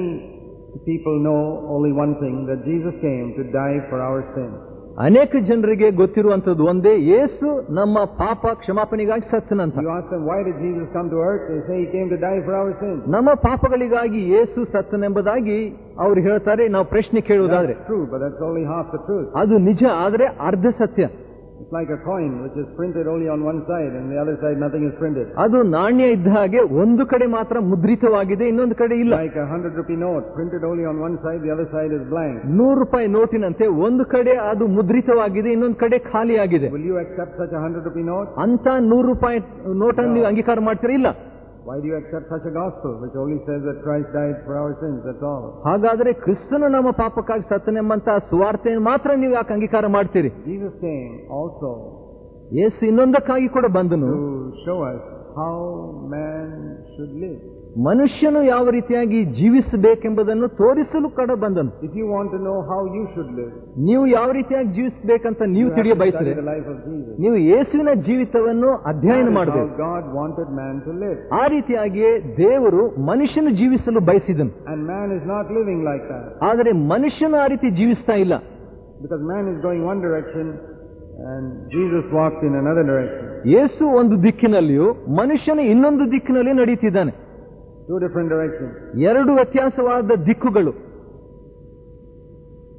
people know only one thing that Jesus came to die for our sins. ಅನೇಕ ಜನರಿಗೆ ಗೊತ್ತಿರುವಂತದ್ದು ಒಂದೇ ಯೇಸು ನಮ್ಮ ಪಾಪ ಕ್ಷಮಾಪಣೆಗಾಗಿ ಸತ್ತನಂತ. ನಮ್ಮ ಪಾಪಗಳಿಗಾಗಿ ಏಸು ಸತ್ತನೆಂಬುದಾಗಿ ಅವರು ಹೇಳ್ತಾರೆ ನಾವು ಪ್ರಶ್ನೆ ಕೇಳುವುದಾದ್ರೆ. ಅದು ನಿಜ ಆದರೆ ಅರ್ಧ ಸತ್ಯ. Like coin which is printed only on one side and the other side ಅದು ನಾಣ್ಯ ಇದ್ದ ಹಾಗೆ ಒಂದು ಕಡೆ ಮಾತ್ರ ಮುದ್ರಿತವಾಗಿದೆ ಇನ್ನೊಂದು ಕಡೆ ಇಲ್ಲ. ಹಂಡ್ರೆಡ್ 100 ರೂಪಾಯಿ note printed only on one side the other side is blank 100 ರೂಪಾಯಿ ನೋಟಿನಂತೆ ಒಂದು ಕಡೆ ಅದು ಮುದ್ರಿತವಾಗಿದೆ ಇನ್ನೊಂದು ಕಡೆ ಖಾಲಿಯಾಗಿದೆ. ವಿಲ್ ಯು ನೋಟ್ ಅಂತ ನೂರು ರೂಪಾಯಿ ನೋಟ್ ಅನ್ನು ನೀವು ಅಂಗೀಕಾರ ಮಾಡ್ತೀರಾ? ಇಲ್ಲ. Why do you accept such a gospel which only says that Christ died for our sins? That's all. ಹಾಗಾದ್ರೆ ಕ್ರಿಸ್ತನು ನಮ್ಮ ಪಾಪಕ್ಕಾಗಿ ಸತ್ತನೆಂಬಂತ ಸುವಾರ್ತೆಯನ್ನು ಮಾತ್ರ ನೀವು ಯಾಕೆ ಅಂಗೀಕಾರ ಮಾಡ್ತೀರಿ Jesus came also ಯೇಸು ಇನ್ನೊಂದಕ್ಕಾಗಿ ಕೂಡ ಬಂದನು to show us how man should live. ಮನುಷ್ಯನು ಯಾವ ರೀತಿಯಾಗಿ ಜೀವಿಸಬೇಕೆಂಬುದನ್ನು ತೋರಿಸಲು ಕಡ ಬಂದನು. If you want know how you should live ನೀವು ಯಾವ ರೀತಿಯಾಗಿ ಜೀವಿಸಬೇಕಂತ ನೀವು ತಿಳಿಯ ಬಯಸಿದ್ರೆ ನೀವು ಯೇಸುವಿನ ಜೀವಿತವನ್ನು ಅಧ್ಯಯನ ಮಾಡಬೇಕು. God wanted man to live ಆ ರೀತಿಯಾಗಿಯೇ ದೇವರು ಮನುಷ್ಯನು ಜೀವಿಸಲು ಬಯಸಿದನು. And man is not living like ಆದರೆ ಮನುಷ್ಯನು ಆ ರೀತಿ ಜೀವಿಸ್ತಾ ಇಲ್ಲ. Because man is going one direction and jesus walked in another direction. ಯೇಸು ಒಂದು ದಿಕ್ಕಿನಲ್ಲಿಯೂ ಮನುಷ್ಯನ ಇನ್ನೊಂದು ದಿಕ್ಕಿನಲ್ಲಿ ನಡೀತಿದ್ದಾನೆ. Two different directions. ಎರಡು ವ್ಯತ್ಯಾಸವಾದ ದಿಕ್ಕುಗಳು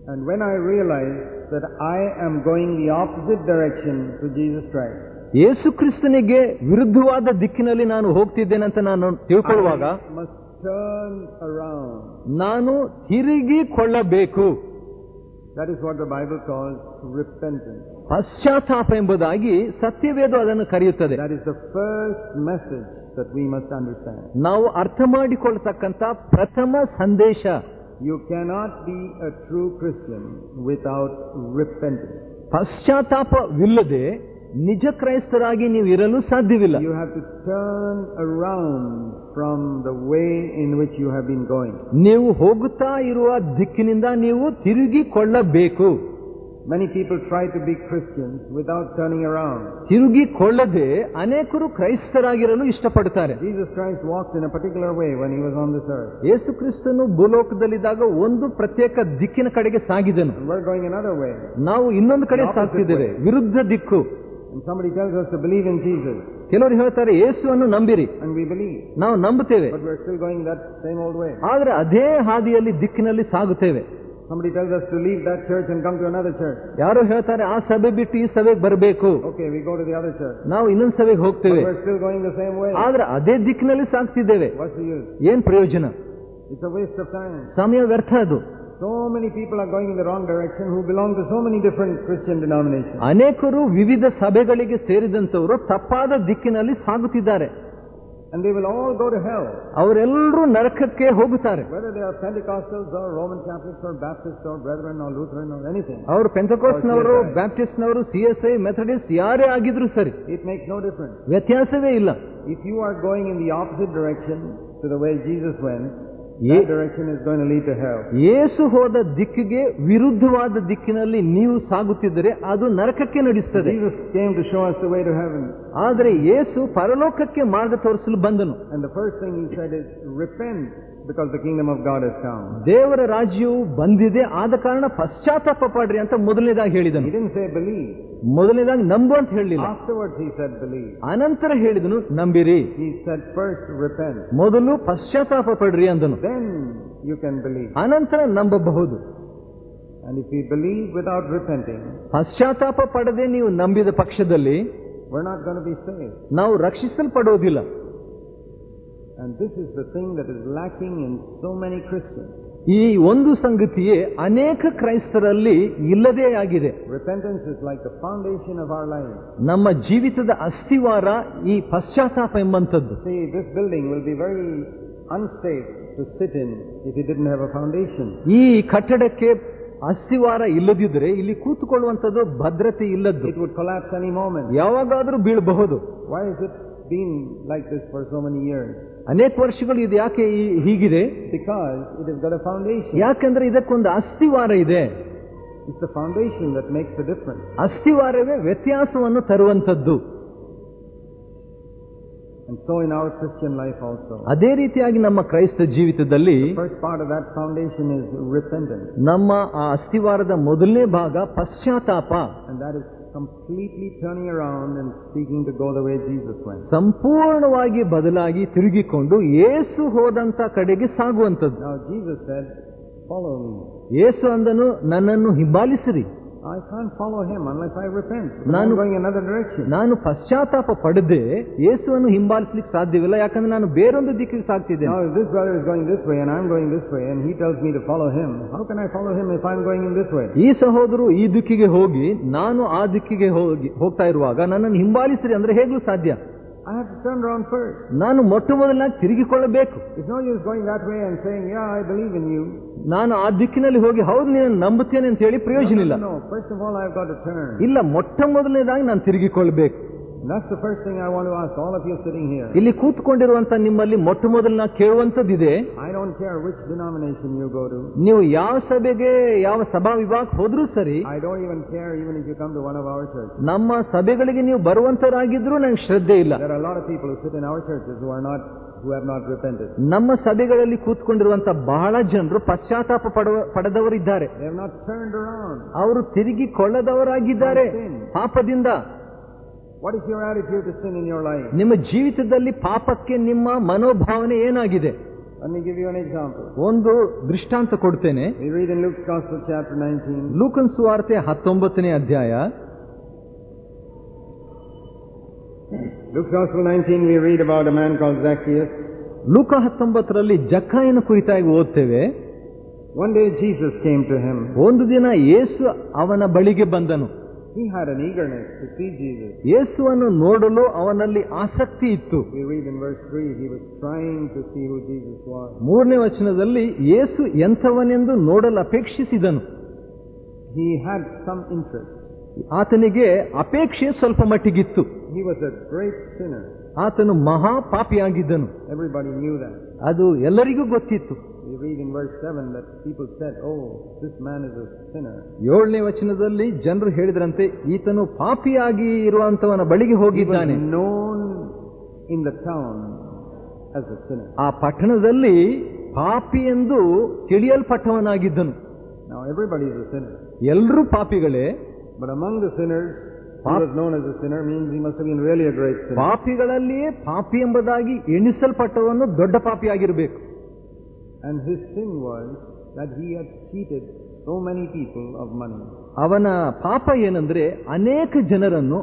And when I realized that I am going the opposite direction to Jesus Christ, ಯೇಸು ಕ್ರಿಸ್ತನಿಗೆ ವಿರುದ್ಧವಾದ ದಿಕ್ಕಿನಲ್ಲಿ ನಾನು ಹೋಗ್ತಿದ್ದೇನಂತ ನಾನು ತಿಳ್ಕೊಳ್ಳುವಾಗ I must turn around. ನಾನು ತಿರುಗಿಕೊಳ್ಳಬೇಕು That is what the Bible calls repentance. ಪಶ್ಚಾತ್ತಾಪ ಎಂಬುದಾಗಿ ಸತ್ಯವೇದ ಅದನ್ನು ಕರೆಯುತ್ತದೆ That is the first message that we must understand. ನಾವು ಅರ್ಥ ಮಾಡಿಕೊಳ್ಳತಕ್ಕಂತ ಪ್ರಥಮ ಸಂದೇಶ You cannot be a true Christian without repentance. ಪಶ್ಚಾತ್ತಾಪವಿಲ್ಲದೆ ನಿಜ ಕ್ರೈಸ್ತರಾಗಿ ನೀವು ಇರಲು ಸಾಧ್ಯವಿಲ್ಲ You have to turn around from the way in which you have been going. ನೀವು ಹೋಗುತ್ತಾ ಇರುವ ದಿಕ್ಕಿನಿಂದ ನೀವು ತಿರುಗಿಕೊಳ್ಳಬೇಕು Many people try to be Christians without turning around. ತಿರುಗಿಕೊಳ್ಳದೆ ಅನೇಕರು ಕ್ರೈಸ್ತರಾಗಿರಲು ಇಷ್ಟಪಡ್ತಾರೆ Jesus Christ walked in a particular way when he was on this earth. ಯೇಸು ಕ್ರಿಸ್ತನು ಭೂಲೋಕದಲ್ಲಿದ್ದಾಗ ಒಂದು ಪ್ರತ್ಯೇಕ ದಿಕ್ಕಿನ ಕಡೆಗೆ ಸಾಗಿದನು And we're going another way. ನಾವು ಇನ್ನೊಂದು ಕಡೆ ಸಾಗ್ತಿದ್ದೇವೆ ವಿರುದ್ಧ ದಿಕ್ಕು And somebody tells us to believe in Jesus. ಕೆಲವರು ಹೇಳ್ತಾರೆ ಯೇಸುವನ್ನು ನಂಬಿರಿ And we believe. ನಾವು ನಂಬುತ್ತೇವೆ But we're still going that same old way. ಆದ್ರೆ ಅದೇ ಹಾದಿಯಲ್ಲಿ ದಿಕ್ಕಿನಲ್ಲಿ ಸಾಗುತ್ತೇವೆ Somebody tells us to leave that church and come to another church. ಯಾರೋ ಹೇಳ್ತಾರೆ ಆ ಸಭೆ ಬಿಟ್ಟು ಈ ಸಭೆಗೆ ಬರಬೇಕು Okay, we go to the other church. ನಾವು ಇನ್ನೊಂದು ಸಭೆಗೆ But ಹೋಗ್ತೇವೆ we're still going the same way. ಆದ್ರೆ ಅದೇ ದಿಕ್ಕಿನಲ್ಲಿ ಸಾಗ್ತಿದ್ದೇವೆ What's the use? ಏನ್ ಪ್ರಯೋಜನ It's a waste of time. ಸಮಯ ವ್ಯರ್ಥ ಅದು So many people are going in the wrong direction who belong to so many different Christian denominations. ಅನೇಕರು ವಿವಿಧ ಸಭೆಗಳಿಗೆ ಸೇರಿದಂತವರು ತಪ್ಪಾದ ದಿಕ್ಕಿನಲ್ಲಿ ಸಾಗುತ್ತಿದ್ದಾರೆ And they will all go to hell. ಅವರೆಲ್ಲರೂ ನರಕಕ್ಕೆ ಹೋಗುತ್ತಾರೆ Whether they are Pentecostals or Roman Catholics or Baptists or Brethren or Lutheran or anything. ಅವರು ಪೆಂತಕೋಸ್ನವರು ಬ್ಯಾಪ್ಟಿಸ್ಟ್ನವರು C S I Methodist ಯಾರೇ ಆಗಿದ್ರು ಸರಿ It makes no difference. ವ್ಯತ್ಯಾಸವೇ ಇಲ್ಲ If you are going in the opposite direction to the way Jesus went, ಈ direction ಯೇಸು ದಿಕ್ಕಿಗೆ ವಿರುದ್ಧವಾದ ದಿಕ್ಕಿನಲ್ಲಿ ನೀವು ಸಾಗುತ್ತಿದ್ದರೆ ಅದು ನರಕಕ್ಕೆ ನಡೆಸುತ್ತದೆ ಆದರೆ ಯೇಸು ಪರಲೋಕಕ್ಕೆ ಮಾರ್ಗ ತೋರಿಸಲು ಬಂದನು. ಫಸ್ಟ್ ದೇವರ ರಾಜ್ಯವು ಬಂದಿದೆ ಆದ ಕಾರಣ ಪಶ್ಚಾತ್ತಾಪ ಪಾಡ್ರಿ ಅಂತ ಮೊದಲನೇದಾಗಿ ಹೇಳಿದನು. ಮೊದಲನೇದಾಗಿ ನಂಬು ಅಂತ ಹೇಳಲಿಲ್ಲ Afterwards he said believe. ಅನಂತರ ಹೇಳಿದನು ನಂಬಿರಿ He said first repent. ಮೊದಲು ಪಶ್ಚಾತ್ತಾಪ ಪಡ್ರಿ ಅಂದನು Then you can believe. ಅನಂತರ ನಂಬಬಹುದು And if we believe without repenting, ಪಶ್ಚಾತ್ತಾಪ ಪಡದೆ ನೀವು ನಂಬಿದ ಪಕ್ಷದಲ್ಲಿ we're not going to be saved. ನಾವು ರಕ್ಷಿಸಲ್ಪಡೋದಿಲ್ಲ And this is the thing that is lacking in so many Christians. ಈ ಒಂದು ಸಂಗತಿಯೇ ಅನೇಕ ಕ್ರೈಸ್ತರಲ್ಲಿ ಇಲ್ಲದೇ ಆಗಿದೆ. Repentance is like the foundation of our life ನಮ್ಮ ಜೀವಿತದ ಅಸ್ಥಿವಾರ ಈ ಪಶ್ಚಾತ್ತಾಪ ಎಂಬಂತದ್ದು see this building will be very unsafe to sit in if you didn't have a foundation ಈ ಕಟ್ಟಡಕ್ಕೆ ಅಸ್ಥಿವಾರ ಇಲ್ಲದಿದ್ದರೆ ಇಲ್ಲಿ ಕೂತುಕೊಳ್ಳುವಂತದ್ದು ಭದ್ರತೆ ಇಲ್ಲದ್ದು. It would collapse any moment ಯಾವಾಗಾದರೂ ಬೀಳಬಹುದು. Why is it been like this for so many years ಅನೇಕ ವರ್ಷಗಳು ಇದು ಯಾಕೆ ಹೀಗಿದೆ Because it has got a foundation. ಯಾಕಂದ್ರೆ ಇದಕ್ಕೊಂದು ಅಸ್ಥಿವಾರ ಇದೆ it's the foundation that makes the difference. ಅಸ್ಥಿವಾರವೇ ವ್ಯತ್ಯಾಸವನ್ನು ತರುವಂಥದ್ದು And so in our Christian life also. ಅದೇ ರೀತಿಯಾಗಿ ನಮ್ಮ ಕ್ರೈಸ್ತ ಜೀವಿತದಲ್ಲಿ First part of that foundation is repentance. ನಮ್ಮ ಆ ಅಸ್ಥಿವಾರದ ಮೊದಲನೇ ಭಾಗ ಪಶ್ಚಾತ್ತಾಪ And that is completely turning around and seeking to go the way Jesus went. ಸಂಪೂರ್ಣವಾಗಿ ಬದಲಾಗಿ ತಿರುಗಿಕೊಂಡು ಯೇಸು ಹೋದಂತ ಕಡೆಗೆ ಸಾಗುವಂತದ್ದು Now Jesus said, follow me. ಯೇಸು ಅಂದನು ನನ್ನನ್ನು ಹಿಂಬಾಲಿಸಿರಿ I can't follow him unless I repent. ನಾನು I'm going another direction. ನಾನು ಪಶ್ಚಾತ್ತಾಪ ಪಡೆದೆ ಯೇಸುವನ್ನು ಹಿಂಬಾಲಿಸಲಿಕ್ಕೆ ಸಾಧ್ಯವಿಲ್ಲ ಯಾಕಂದ್ರೆ ನಾನು ಬೇರೊಂದು ದಿಕ್ಕಿಗೆ ಸಾಗ್ತಿದ್ದೇನೆ Now if this brother is going this way and I'm going this way and he tells me to follow him, how can I follow him if I'm going in this way? ಈ ಸಹೋದರು ಈ ದಿಕ್ಕಿಗೆ ಹೋಗಿ ನಾನು ಆ ದಿಕ್ಕಿಗೆ ಹೋಗಿ ಹೋಗ್ತಾ ಇರುವಾಗ ನನ್ನನ್ನು ಹಿಂಬಾಲಿಸ್ರಿ ಅಂದ್ರೆ ಹೇಗೂ ಸಾಧ್ಯ I have to turn around first. ನಾನು ಮೊಟ್ಟ ಮೊದಲಾಗಿ ತಿರುಗಿಕೊಳ್ಳಬೇಕು It's no use going that way and saying, yeah, I believe in you. ನಾನು ಆ ದಿಕ್ಕಿನಲ್ಲಿ ಹೋಗಿ ಹೌದು ನೀನು ನಂಬುತ್ತೇನೆ ಅಂತ ಹೇಳಿ ಪ್ರಯೋಜನ ಇಲ್ಲ No. First of all, I've got to turn. ಇಲ್ಲ ಮೊಟ್ಟ ಮೊದಲನೇದಾಗಿ ನಾನು ತಿರುಗಿಕೊಳ್ಬೇಕು And ಇಲ್ಲಿ ಕೂತ್ಕೊಂಡಿರುವಂತ ನಿಮ್ಮಲ್ಲಿ ಮೊಟ್ಟಮೊದಲು ನಾ ಕೇಳುವಂಥದ್ದಿದೆ. ಐ ನೀವು ಯಾವ ಸಭೆಗೆ ಯಾವ ಸಭಾ ವಿಭಾಗ ಹೋದ್ರು ಸರಿ ಐ ಯು ನಮ್ಮ ಸಭೆಗಳಿಗೆ ನೀವು ಬರುವಂತರಾಗಿದ್ರು ನಂಗೆ ಶ್ರದ್ಧೆ ಇಲ್ಲ. ನಮ್ಮ ಸಭೆಗಳಲ್ಲಿ ಕೂತ್ಕೊಂಡಿರುವಂತಹ ಬಹಳ ಜನರು ಪಶ್ಚಾತ್ತಾಪ ಪಡೆದವರಿದ್ದಾರೆ. ಅವರು ತಿರುಗಿ ಕೊಳ್ಳದವರಾಗಿದ್ದಾರೆ ಪಾಪದಿಂದ. What is your attitude to sin in your life? ನಿಮ್ಮ ಜೀವಿತದಲ್ಲಿ ಪಾಪಕ್ಕೆ ನಿಮ್ಮ ಮನೋಭಾವನೆ ಏನಾಗಿದೆ Let me give you an example. ಒಂದು ದೃಷ್ಟಾಂತ ಕೊಡ್ತೇನೆ We read in Luke's Gospel, chapter 19. ಲೂಕನ್ ಸುವಾರ್ತೆ ಹತ್ತೊಂಬತ್ತನೇ ಅಧ್ಯಾಯ Luke's Gospel 19, we read about a man called Zacchaeus. ಲೂಕ ಹತ್ತೊಂಬತ್ತರಲ್ಲಿ ಜಕ್ಕಾಯನ ಕುರಿತಾಗಿ ಓದ್ತೇವೆ One day Jesus came to him. ಒಂದು ದಿನ ಯೇಸು ಅವನ ಬಳಿಗೆ ಬಂದನು He had an eagerness to ಯೇಸುವನ್ನು ನೋಡಲು ಅವನಲ್ಲಿ ಆಸಕ್ತಿ ಇತ್ತು. ಮೂರನೇ ವಚನದಲ್ಲಿ ಯೇಸು ಎಂಥವನೆಂದು ನೋಡಲು ಅಪೇಕ್ಷಿಸಿದನು. ಹಿ ಹ್ಯಾಡ್ ಸಮ್ ಇಂಟ್ರೆಸ್ಟ್ ಆತನಿಗೆ ಅಪೇಕ್ಷೆ ಸ್ವಲ್ಪ ಮಟ್ಟಿಗಿತ್ತು. He was a great sinner ಆತನು ಮಹಾ ಮಹಾಪಾಪಿಯಾಗಿದ್ದನು. ಎವ್ರಿಬಡಿ ನ್ಯೂ ದಟ್ ಅದು ಎಲ್ಲರಿಗೂ ಗೊತ್ತಿತ್ತು. We read in verse 7 that people said, Oh, this man is a sinner. ಏಳನೇ ವಚನದಲ್ಲಿ ಜನರು ಹೇಳಿದ್ರಂತೆ ಈತನು ಪಾಪಿಯಾಗಿ ಇರುವಂತವನ ಬಳಿಗೆ ಹೋಗಿದ್ದಾನೆ known in the town as a sinner. ಆ ಪಟ್ಟಣದಲ್ಲಿ ಪಾಪಿ ಎಂದು ತಿಳಿಯಲ್ಪಟ್ಟವನಾಗಿದ್ದನು Now, everybody is a sinner. ಎಲ್ಲರೂ ಪಾಪಿಗಳೇ But among the sinners, he Pap- was known as a sinner means he must have been really a great sinner. ಪಾಪಿಗಳಲ್ಲಿಯೇ ಪಾಪಿ ಎಂಬುದಾಗಿ ಎಣಿಸಲ್ಪಟ್ಟವನು ದೊಡ್ಡ ಪಾಪಿಯಾಗಿರಬೇಕು And his sin was that he had cheated so many people of money. ಅವನ ಪಾಪ ಏನಂದ್ರೆ ಅನೇಕ ಜನರನ್ನು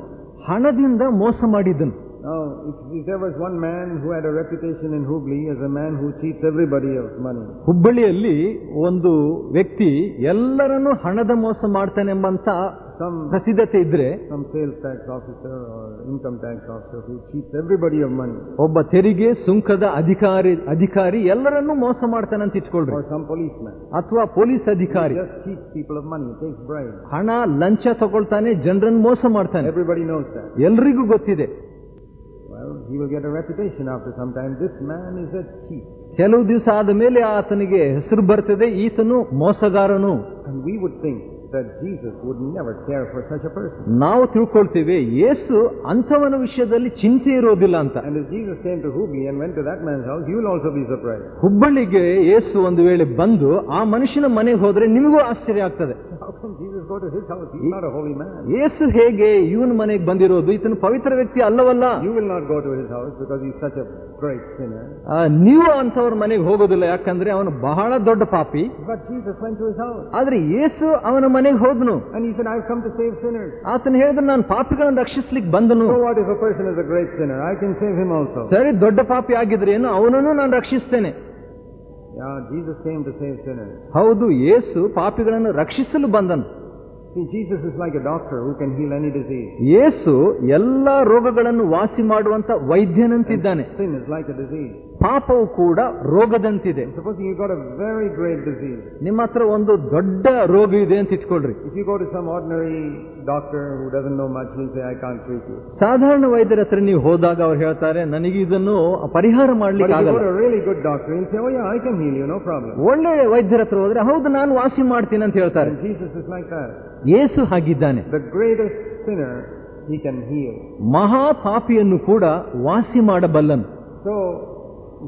ಹಣದಿಂದ ಮೋಸ ಮಾಡಿದ್ದನು Now, if, if there was one man who had a reputation in Hubli as a man who cheats everybody of money, ಹುಬ್ಬಳ್ಳಿಯಲ್ಲಿ ಒಂದು ವ್ಯಕ್ತಿ ಎಲ್ಲರನ್ನು ಹಣದ ಮೋಸ ಮಾಡ್ತಾನೆಂಬಂತ ಪ್ರಸಿದ್ಧತೆ ಇದ್ರೆ sales tax officer income tax officer chief everybody of money ಒಬ್ಬ ತೆರಿಗೆ ಸುಂಕದ ಅಧಿಕಾರಿ ಅಧಿಕಾರಿ ಎಲ್ಲರನ್ನೂ ಮೋಸ ಮಾಡ್ತಾನೆ ಅಂತ ಸಮ್ ಪೊಲೀಸ್ ಮ್ಯಾನ್ ಅಥವಾ ಪೊಲೀಸ್ ಅಧಿಕಾರಿ. Chief people of money take bribe ಹಣ ಲಂಚ ತಗೊಳ್ತಾನೆ ಜನರನ್ನು ಮೋಸ ಮಾಡ್ತಾನೆ. ಎವ್ರಿಬಡಿ ನೋಸ್ ಎಲ್ಲರಿಗೂ ಗೊತ್ತಿದೆ. Reputation after some time this man is a chief ಕೆಲವು ದಿವಸ ಆದ ಮೇಲೆ ಆತನಿಗೆ ಹೆಸರು ಬರ್ತದೆ ಈತನು ಮೋಸಗಾರನು. We would think that Jesus would never care for such a person. ನಾವು ತಿಳ್ಕೊಳ್ತೇವೆ ಯೇಸು ಅಂಥವನ ವಿಷಯದಲ್ಲಿ ಚಿಂತೆ ಇರೋದಿಲ್ಲ ಅಂತ And if Jesus came to Hubli and went to that man's house, you will also be surprised. ಹುಬ್ಬಳ್ಳಿಗೆ ಯೇಸು ಒಂದು ವೇಳೆ ಬಂದು ಆ ಮನುಷ್ಯನ ಮನೆಗೆ ಹೋದ್ರೆ ನಿಮಗೂ ಆಶ್ಚರ್ಯ ಆಗ್ತದೆ How can Jesus go to his house? He's not a holy man. ಯೇಸು ಹೇಗೆ ಇವನ ಮನೆಗೆ ಬಂದಿರೋದು ಈತನು ಪವಿತ್ರ ವ್ಯಕ್ತಿ ಅಲ್ಲವಲ್ಲ You will not go to his house because he's such a ನೀವು ಅಂಥವ್ರ ಮನೆಗೆ ಹೋಗೋದಿಲ್ಲ ಯಾಕಂದ್ರೆ ಅವನು ಬಹಳ ದೊಡ್ಡ ಪಾಪಿ But Jesus went to his house. ಆದ್ರೆ ಯೇಸು ಅವನ ಮನೆಗೆ ಹೋದನು And he said, I've come to save sinners. ಆತನು ಹೇಳಿದ್ರೆ ನಾನು ಪಾಪಿಗಳನ್ನು ರಕ್ಷಿಸ್ಲಿಕ್ಕೆ ಬಂದನು So what is a person is a great sinner? I can save him also. ಸರಿ ದೊಡ್ಡ ಪಾಪಿ ಆಗಿದ್ರೆ ಏನು ಅವನನ್ನು ನಾನು ರಕ್ಷಿಸ್ತೇನೆ Yeah, Jesus came to save sinners. ಹೌದು ಯೇಸು ಪಾಪಿಗಳನ್ನು ರಕ್ಷಿಸಲು ಬಂದನು See, Jesus is like a doctor who can heal any disease. ಯೇಸು ಎಲ್ಲ ರೋಗಗಳನ್ನು ವಾಸಿ ಮಾಡುವಂತ ವೈದ್ಯನಂತಿದ್ದಾನೆ Sin is like a disease. ಪಾಪವು ಕೂಡ ರೋಗದಂತಿದೆ suppose you got a very great disease. ನಿಮ್ಮ ಹತ್ರ ಒಂದು ದೊಡ್ಡ ರೋಗ ಇದೆ ಅಂತ ಇಟ್ಕೊಳ್ರಿ If you go to some ordinary doctor who doesn't know much, he'll say, I can't treat you. ಸಾಧಾರಣ ವೈದ್ಯರ ಹತ್ರ ನೀವು ಹೋದಾಗ ಅವ್ರು ಹೇಳ್ತಾರೆ ನನಗೆ ಇದನ್ನು ಪರಿಹಾರ But ಮಾಡ್ಲಿಕ್ಕೆ if you go ಆಗಲ್ಲ a really good doctor, he'll say, Oh yeah, I can heal you, no problem. ಒಳ್ಳೆ ವೈದ್ಯರ ಹತ್ರ ಹೋದ್ರೆ ಹೌದು ನಾನು ವಾಸಿ ಮಾಡ್ತೀನಿ ಅಂತ ಹೇಳ್ತಾರೆ And Jesus is like that. Yesu ಹಾಗಿದ್ದಾನೆ The greatest sinner, he can heal. ಮಹಾ ಪಾಪಿಯನ್ನು ಕೂಡ ವಾಸಿ ಮಾಡಬಲ್ಲನು So,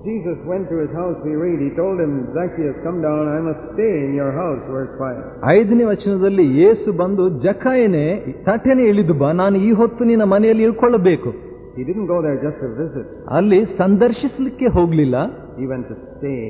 Jesus went to his house, we read, he told him, Zacchaeus, come down, I must stay in your house, verse 5. ಐದನೇ ವಚನದಲ್ಲಿ ಯೇಸು ಬಂದು ಜಕಾಯನೆ ತಟ್ಟೆನೆ ಇಳಿದು ಬಾ ನಾನು ಈ ಹೊತ್ತು ನಿನ್ನ ಮನೆಯಲ್ಲಿ ಇಳ್ಕೊಳ್ಳಬೇಕು He didn't go there just to visit, ಅಲ್ಲಿ ಸಂದರ್ಶಿಸಲಿಕ್ಕೆ ಹೋಗ್ಲಿಲ್ಲ he went to stay.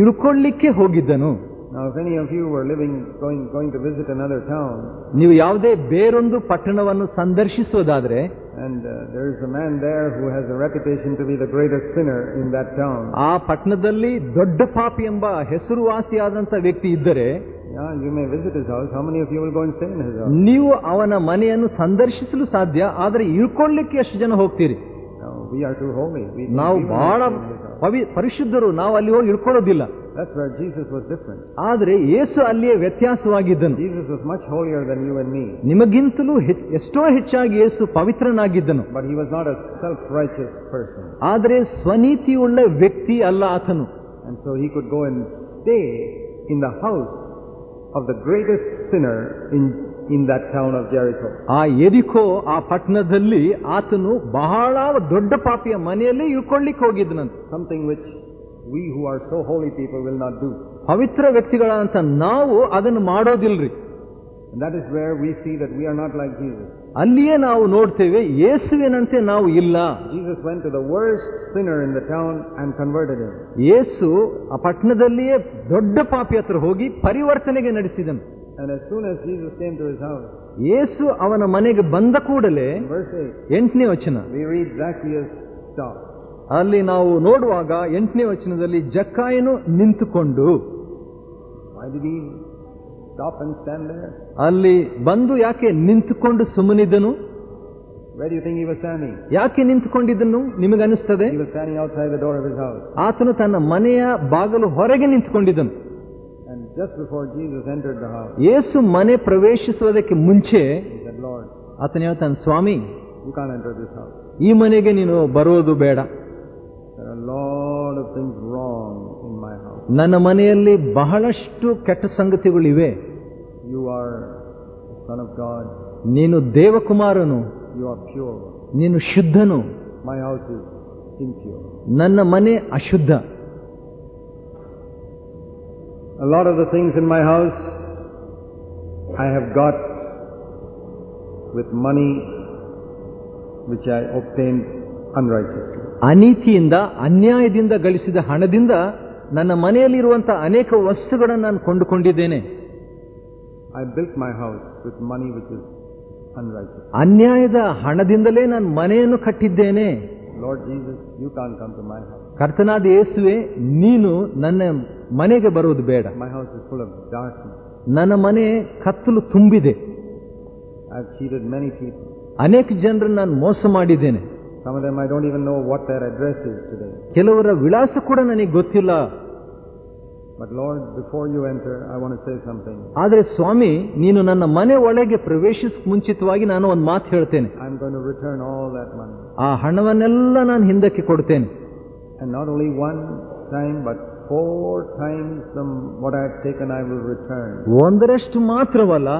ಇಳ್ಕೊಳ್ಳಿಕ್ಕೆ ಹೋಗಿದ್ದನು Now, if any of you were living, going, going to visit another town, ನೀವು ಯಾವುದೇ ಬೇರೊಂದು ಪಟ್ಟಣವನ್ನು ಸಂದರ್ಶಿಸೋದಾದ್ರೆ and uh, there is a man there who has a reputation to be the greatest sinner in that town, ಆ ಪಟ್ಟಣದಲ್ಲಿ ದೊಡ್ಡ ಪಾಪಿ ಎಂಬ ಹೆಸರುವಾಸಿಯಾದಂತ ವ್ಯಕ್ತಿ ಇದ್ದರೆ yeah, you may visit his house. How many of you will go and stay in his house? ನೀವು ಅವನ ಮನೆಯನ್ನು ಸಂದರ್ಶಿಸಲು ಸಾಧ್ಯ ಆದರೆ ಇಳ್ಕೊಳ್ಳಿಕ್ಕೆ ಎಷ್ಟು ಜನ ಹೋಗ್ತೀರಿ we are too holy. We, ನಾವು ಬಹಳ ಪರಿಶುದ್ಧರು ನಾವು ಅಲ್ಲಿ ಹೋಗಿ ಇಳ್ಕೊಳ್ಳೋದಿಲ್ಲ That's where Jesus was different. ಆದರೆ ಯೇಸು ಅಲ್ಲಿಯೇ ವ್ಯತ್ಯಾಸವಾಗಿದ್ದನು Jesus was much holier than you and me, ನಿಮಗಿಂತಲೂ ಹೆ- ಎಷ್ಟೋ ಹೆಚ್ಚಾಗಿ ಯೇಸು ಪವಿತ್ರನಾಗಿದ್ದನು but he was not a self-righteous person. ಆದರೆ ಸ್ವನೀತಿಯುಳ್ಳ ವ್ಯಕ್ತಿ ಅಲ್ಲ ಆತನು And so he could go and stay in the house of the greatest sinner in, in that town of Jericho. ಆ ಎರಿಕೋ ಆ ಪಟ್ಟಣದಲ್ಲಿ ಆತನು ಬಹಳ ದೊಡ್ಡ ಪಾಪಿಯ ಮನೆಯಲ್ಲಿ ಇಳ್ಕೊಳ್ಳಿಕ್ಕೆ ಹೋಗಿದ್ದನಂತೆ Something which we who are so holy people will not do. ಪವಿತ್ರ ವ್ಯಕ್ತಿಗಳಂತ ನಾವು ಅದನ್ನು ಮಾಡೋದಿಲ್ರಿ And that is where we see that we are not like Jesus. ಅಲ್ಲಿಯೇ ನಾವು ನೋಡ್ತೇವೆ ಯೇಸುವಿನಂತೆ ನಾವು ಇಲ್ಲ Jesus went to the worst sinner in the town and converted him. ಯೇಸು ಆ ಪಟ್ಟಣದಲ್ಲಿಯೇ ದೊಡ್ಡ ಪಾಪಿ ಹತ್ರ ಹೋಗಿ ಪರಿವರ್ತನೆಗೆ ನಡೆಸಿದನು And as soon as Jesus came to his house, ಯೇಸು ಅವನ ಮನೆಗೆ ಬಂದ ಕೂಡಲೇ in verse 8, ಎಂಟನೇ ವಚನ we read Zacchaeus stopped. ಅಲ್ಲಿ ನಾವು ನೋಡುವಾಗ ಎಂಟನೇ ವಚನದಲ್ಲಿ ಜಕ್ಕಾಯನು ನಿಂತುಕೊಂಡು. Why did stop and ಅಲ್ಲಿ ಬಂದು ಯಾಕೆ ನಿಂತುಕೊಂಡಿದ್ದನು where do you think he was standing? ಯಾಕೆ ನಿಂತುಕೊಂಡಿದ್ದನು? ನಿಮಗೆ ಅನಿಸುತ್ತದೇ ಆತನು ತನ್ನ ಮನೆಯ ಬಾಗಿಲು ಹೊರಗೆ ನಿಂತುಕೊಂಡಿದ್ದನು. And just before jesus entered ಯೇಸು ಮನೆ ಪ್ರವೇಶಿಸುವುದಕ್ಕೆ ಮುಂಚೆ ಆತನು ತನ್ನ ಸ್ವಾಮಿ ಉಕಾಣಂದ್ರದ house. ಈ ಮನೆಗೆ ನೀನು ಬರೋದು ಬೇಡ. a lot of things wrong in my house. ನನ್ನ ಮನೆಯಲ್ಲಿ ಬಹಳಷ್ಟು ಕೆಟ್ಟ ಸಂಗತಿಗಳಿವೆ You are the Son of God. ನೀನು ದೇವಕುಮಾರನು You are pure. ನೀನು ಶುದ್ಧನು My house is impure. ನನ್ನ ಮನೆ ಅಶುದ್ಧ A lot of the things in my house I have got with money which I obtained unrighteously. ಅನೀತಿಯಿಂದ ಅನ್ಯಾಯದಿಂದ ಗಳಿಸಿದ ಹಣದಿಂದ ನನ್ನ ಮನೆಯಲ್ಲಿರುವಂತಹ ಅನೇಕ ವಸ್ತುಗಳನ್ನು ನಾನು ಕೊಂಡುಕೊಂಡಿದ್ದೇನೆ I built my house with money is unrighteous. ಅನ್ಯಾಯದ ಹಣದಿಂದಲೇ ನಾನು ಮನೆಯನ್ನು ಕಟ್ಟಿದ್ದೇನೆ Lord Jesus, you can come to my house. ಕರ್ತನಾದ ಯೇಸುವೆ ನೀನು ನನ್ನ ಮನೆಗೆ ಬರುವುದು ಬೇಡ my house full of darkness. ನನ್ನ ಮನೆ ಕತ್ತಲು ತುಂಬಿದೆ ಐ cheated many people. ಅನೇಕ ಜನರನ್ನು ನಾನು ಮೋಸ ಮಾಡಿದ್ದೇನೆ Some of them I don't even know what their address is today. ಕೆಲವರ ವಿಳಾಸ ಕೂಡ ನನಗೆ ಗೊತ್ತಿಲ್ಲ But Lord, before you enter, I want to say something. ಆದರೆ ಸ್ವಾಮಿ ನೀನು ನನ್ನ ಮನೆ ಒಳಗೆ ಪ್ರವೇಶಿಸ ಮುಂಚಿತವಾಗಿ ನಾನು ಒಂದು ಮಾತು ಹೇಳ್ತೇನೆ I'm going to return all that money. ಆ ಹಣವನ್ನೆಲ್ಲ ನಾನು ಹಿಂದಕ್ಕೆ ಕೊಡ್ತೇನೆ And not only one time, but four times the, what I have taken, I will return. ಒಂದರಷ್ಟು ಮಾತ್ರವಲ್ಲ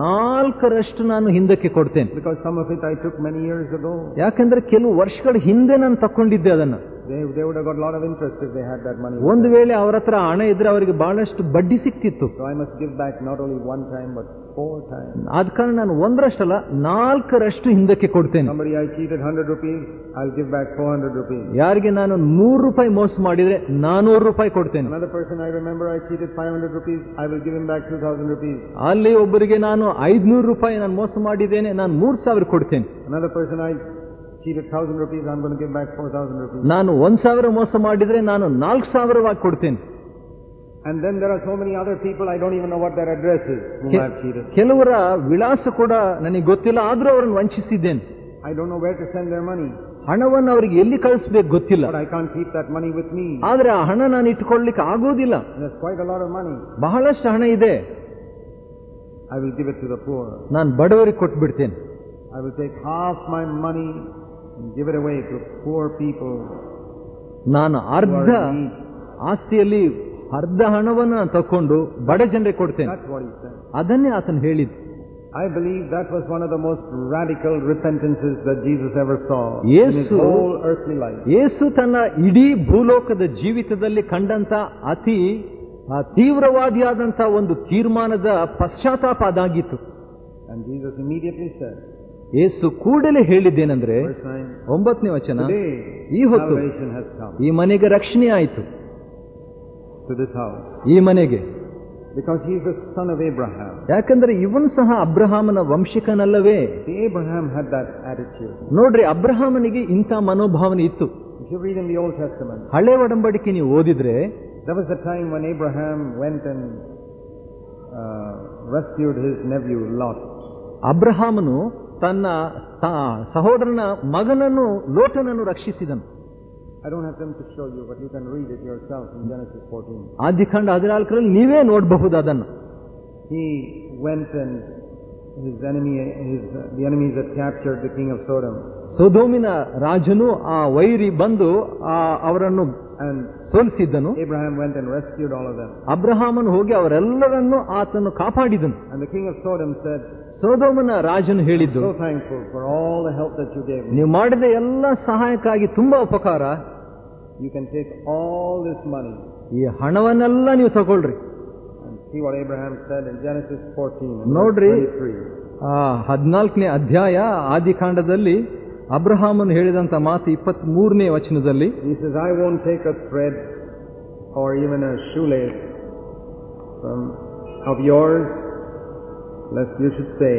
ನಾಲ್ಕರಷ್ಟು ನಾನು ಹಿಂದಕ್ಕೆ ಕೊಡ್ತೇನೆ Because some of it I took many years ago. ಯಾಕಂದ್ರೆ ಕೆಲವು ವರ್ಷಗಳ ಹಿಂದೆ ನಾನು ತಕೊಂಡಿದ್ದೆ adanna They, they would have got a lot of interest if they had that money. with ಒಂದು. ವೇಳೆ ಅವರ ಹತ್ರ ಹಣ ಇದ್ರೆ ಅವರಿಗೆ ಬಹಳಷ್ಟು ಬಡ್ಡಿ ಸಿಕ್ತಿತ್ತು So I must give back not only one time, but four times. ಆದ ಕಾರಣ ನಾನು ಒಂದರಷ್ಟಲ್ಲ ನಾಲ್ಕರಷ್ಟು ಹಿಂದಕ್ಕೆ ಕೊಡ್ತೇನೆ Somebody I cheated 100 rupees, I'll give back 400 rupees. ಯಾರಿಗೆ ನಾನು ನೂರು ರೂಪಾಯಿ ಮೋಸ ಮಾಡಿದ್ರೆ ನಾನೂರು ರೂಪಾಯಿ ಕೊಡ್ತೇನೆ Another person I remember I cheated 500 rupees, I will give him back 2000 rupees. ಅಲ್ಲಿ ಒಬ್ಬರಿಗೆ ನಾನು ಐದ್ನೂರು ರೂಪಾಯಿ ನಾನು ಮೋಸ ಮಾಡಿದ್ದೇನೆ ನಾನು ಮೂರು ಸಾವಿರ ಕೊಡ್ತೇನೆ Another person I cheated 1000 rupees, I'm going to give back 4000 rupees. ನಾನು ಒಂದ್ ಸಾವಿರ ಮೋಸ ಮಾಡಿದ್ರೆ ನಾನು ನಾಲ್ಕು ಸಾವಿರವಾಗಿ ಕೊಡ್ತೇನೆ And then there are so many other people, I don't even know what their address is, whom ಕೆ- I've cheated. ಕೆಲವರ ವಿಳಾಸ ಕೂಡ ನನಗೆ ಗೊತ್ತಿಲ್ಲ ಆದ್ರೂ ಅವರನ್ನು ವಂಚಿಸಿದ್ದೇನೆ I don't know where to send their money, ಹಣವನ್ನು ಅವರಿಗೆ ಎಲ್ಲಿ ಕಳಿಸಬೇಕು ಗೊತ್ತಿಲ್ಲ. I can keep that money with ಆದ್ರೆ ಆ ಹಣ ನಾನು ಇಟ್ಕೊಳ್ಳಿಕ್ಕೆ ಆಗೋದಿಲ್ಲ ಮನಿ ಬಹಳಷ್ಟು ಹಣ ಇದೆ. I will give to the poor ನಾನು ಬಡವರಿಗೆ ಕೊಟ್ಟು ಬಿಡ್ತೇನೆ I will take half my money give it away to poor ನಾನು ಅರ್ಧ ಆಸ್ತಿಯಲ್ಲಿ ಅರ್ಧ ಹಣವನ್ನು ತಕ್ಕೊಂಡು ಬಡ ಜನರಿಗೆ ಕೊಡ್ತೇನೆ. ಅದನ್ನೇ ಆತನು ಹೇಳಿದ್ದು. I believe that was one of the most radical repentances that Jesus ever saw in his whole earthly life. ಯೇಸು ತನ್ನ ಇಡೀ ಭೂಲೋಕದ ಜೀವಿತದಲ್ಲಿ ಕಂಡಂತ ಅತಿ ಆ, ತೀವ್ರವಾದಿಯಾದಂತ ಒಂದು ತೀರ್ಮಾನದ ಪಶ್ಚಾತ್ತಾಪ ಅದಾಗಿತ್ತು And Jesus immediately said, ಯೇಸು ಕೂಡಲೇ ಹೇಳಿದ್ದೇನೆಂದ್ರೆ verse 9, ಒಂಬತ್ತನೇ ವಚನ ಈ ಹೊತ್ತು ಈ ಮನೆಗೆ ರಕ್ಷಣೆ ಆಯಿತು ಈ ಮನೆಗೆ because he is a son of Abraham. ಯಾಕಂದ್ರೆ ಇವನು ಸಹ ಅಬ್ರಹಾಮನ ವಂಶಿಕನಲ್ಲವೇ Abraham had that attitude. ನೋಡ್ರಿ ಅಬ್ರಹಾಮನಿಗೆ ಇಂಥ ಮನೋಭಾವನೆ ಇತ್ತು If you read in the Old Testament, ಹಳೆ ಒಡಂಬಡಿಕೆ ನೀವು ಓದಿದ್ರೆ there was a time when Abraham went and uh, rescued his nephew Lot. ಅಬ್ರಹಾಮನು ತನ್ನ ತ- ಸಹೋದರನ ಮಗನನ್ನು ಲೋಟನನ್ನು ರಕ್ಷಿಸಿದನು I don't have them to show you, but you can read it yourself in Genesis 14. ಆದಿಕಾಂಡ ಹದಿನಾಲ್ಕರಲ್ಲಿ ನೀವೇ ನೋಡಬಹುದು ಅದನ್ನು He went and his enemy, his, the enemies had captured the king of Sodom. ಸೊದೋಮಿನ ರಾಜನು ಆ ವೈರಿ ಬಂದು ಆ ಅವರನ್ನು And ಸೋಲಿಸಿದ್ದನು Abraham went and rescued all of them. ಅಬ್ರಹಾಮನು ಹೋಗಿ ಅವರೆಲ್ಲರನ್ನು ಆತನು ಕಾಪಾಡಿದನು And the king of Sodom said, ಸೋದೋಮನ ರಾಜನು ಹೇಳಿದ್ದು So thankful for all the help that you gave me. ನೀವು ಮಾಡಿದ ಎಲ್ಲ ಸಹಾಯಕ್ಕಾಗಿ ತುಂಬಾ ಉಪಕಾರ You can take all this money. ಈ ಹಣವನ್ನೆಲ್ಲ ನೀವು ತಗೊಳ್ರಿ And see what Abraham said in Genesis 14, and ನೋಡ್ರಿ. verse 23. ಆ ಹದಿನಾಲ್ಕನೇ ಅಧ್ಯಾಯ ಆದಿಕಾಂಡದಲ್ಲಿ ಅಬ್ರಹಾಮನು ಹೇಳಿದಂತ ಮಾತು ಇಪ್ಪತ್ತ್ ಮೂರನೇ ವಚನದಲ್ಲಿ He says, I won't take a thread or even a shoelace from, of yours, lest you should say,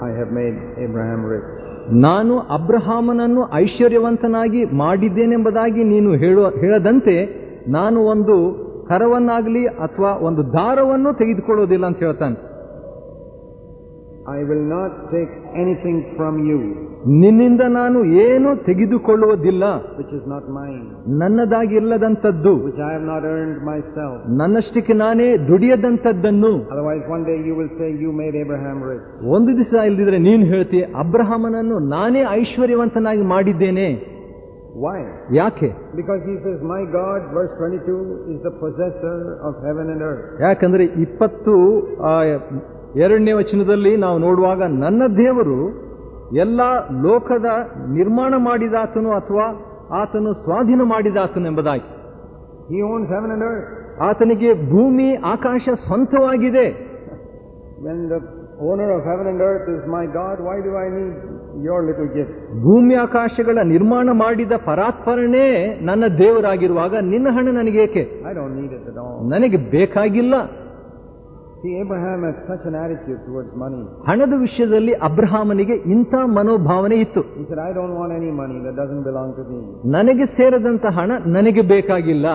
I have made Abraham rich. ನಾನು ಅಬ್ರಹಾಮನನ್ನು ಐಶ್ವರ್ಯವಂತನಾಗಿ ಮಾಡಿದ್ದೇನೆಂಬುದಾಗಿ ನೀನು ಹೇಳುವ ಹೇಳದಂತೆ ನಾನು ಒಂದು ಕರವನ್ನಾಗಲಿ ಅಥವಾ ಒಂದು ದಾರವನ್ನು ತೆಗೆದುಕೊಳ್ಳೋದಿಲ್ಲ ಅಂತ ಹೇಳ್ತಾನೆ. I will not take anything from you ನಿನ್ನಿಂದ ನಾನು ಏನೂ ತೆಗೆದುಕೊಳ್ಳುವುದಿಲ್ಲ. Which is not mine ನನ್ನದಾಗಿಲ್ಲದಂತದ್ದು which I have not earned myself ನನ್ನಷ್ಟಕ್ಕೆ ನಾನೇ ದುಡಿಯದಂತದ್ದನ್ನು otherwise one day you will say you made Abraham right ಒಂದು ದಿವಸ ಇಲ್ಲದಿದ್ರೆ ನೀನು ಹೇಳ್ತಿ ಅಬ್ರಹಾಮನನ್ನು ನಾನೇ ಐಶ್ವರ್ಯವಂತನಾಗಿ ಮಾಡಿದ್ದೇನೆ. ವೈ ಯಾಕೆ? Because is is my God verse twenty two is the possessor of heaven and earth ಯಾಕಂದ್ರೆ ಇಪ್ಪತ್ತು ಎರಡನೇ ವಚನದಲ್ಲಿ ನಾವು ನೋಡುವಾಗ ನನ್ನ ದೇವರು ಎಲ್ಲ ಲೋಕದ ನಿರ್ಮಾಣ ಮಾಡಿದಾತನು ಅಥವಾ ಆತನು ಸ್ವಾಧೀನ ಮಾಡಿದಾತನು ಎಂಬುದಾಗಿ. ಆತನಿಗೆ ಭೂಮಿ ಆಕಾಶ ಸ್ವಂತವಾಗಿದೆ When the owner of heaven and earth is my God, why do I need your little gifts? ಭೂಮಿ ಆಕಾಶಗಳ ನಿರ್ಮಾಣ ಮಾಡಿದ ಪರಾತ್ಪರನೇ ನನ್ನ ದೇವರಾಗಿರುವಾಗ ನಿನ್ನ ಹಣ ನನಗೆ ಏಕೆ don't need it at all. ನನಗೆ ಬೇಕಾಗಿಲ್ಲ See, Abraham had such an attitude towards money. ಹಣದ ವಿಷಯದಲ್ಲಿ ಅಬ್ರಹಾಮನಿಗೆ ಇಂಥ ಮನೋಭಾವನೆ ಇತ್ತು He said, I don't want any money that doesn't belong to me. ನನಗೆ ಸೇರದಂತ ಹಣ ನನಗೆ ಬೇಕಾಗಿಲ್ಲ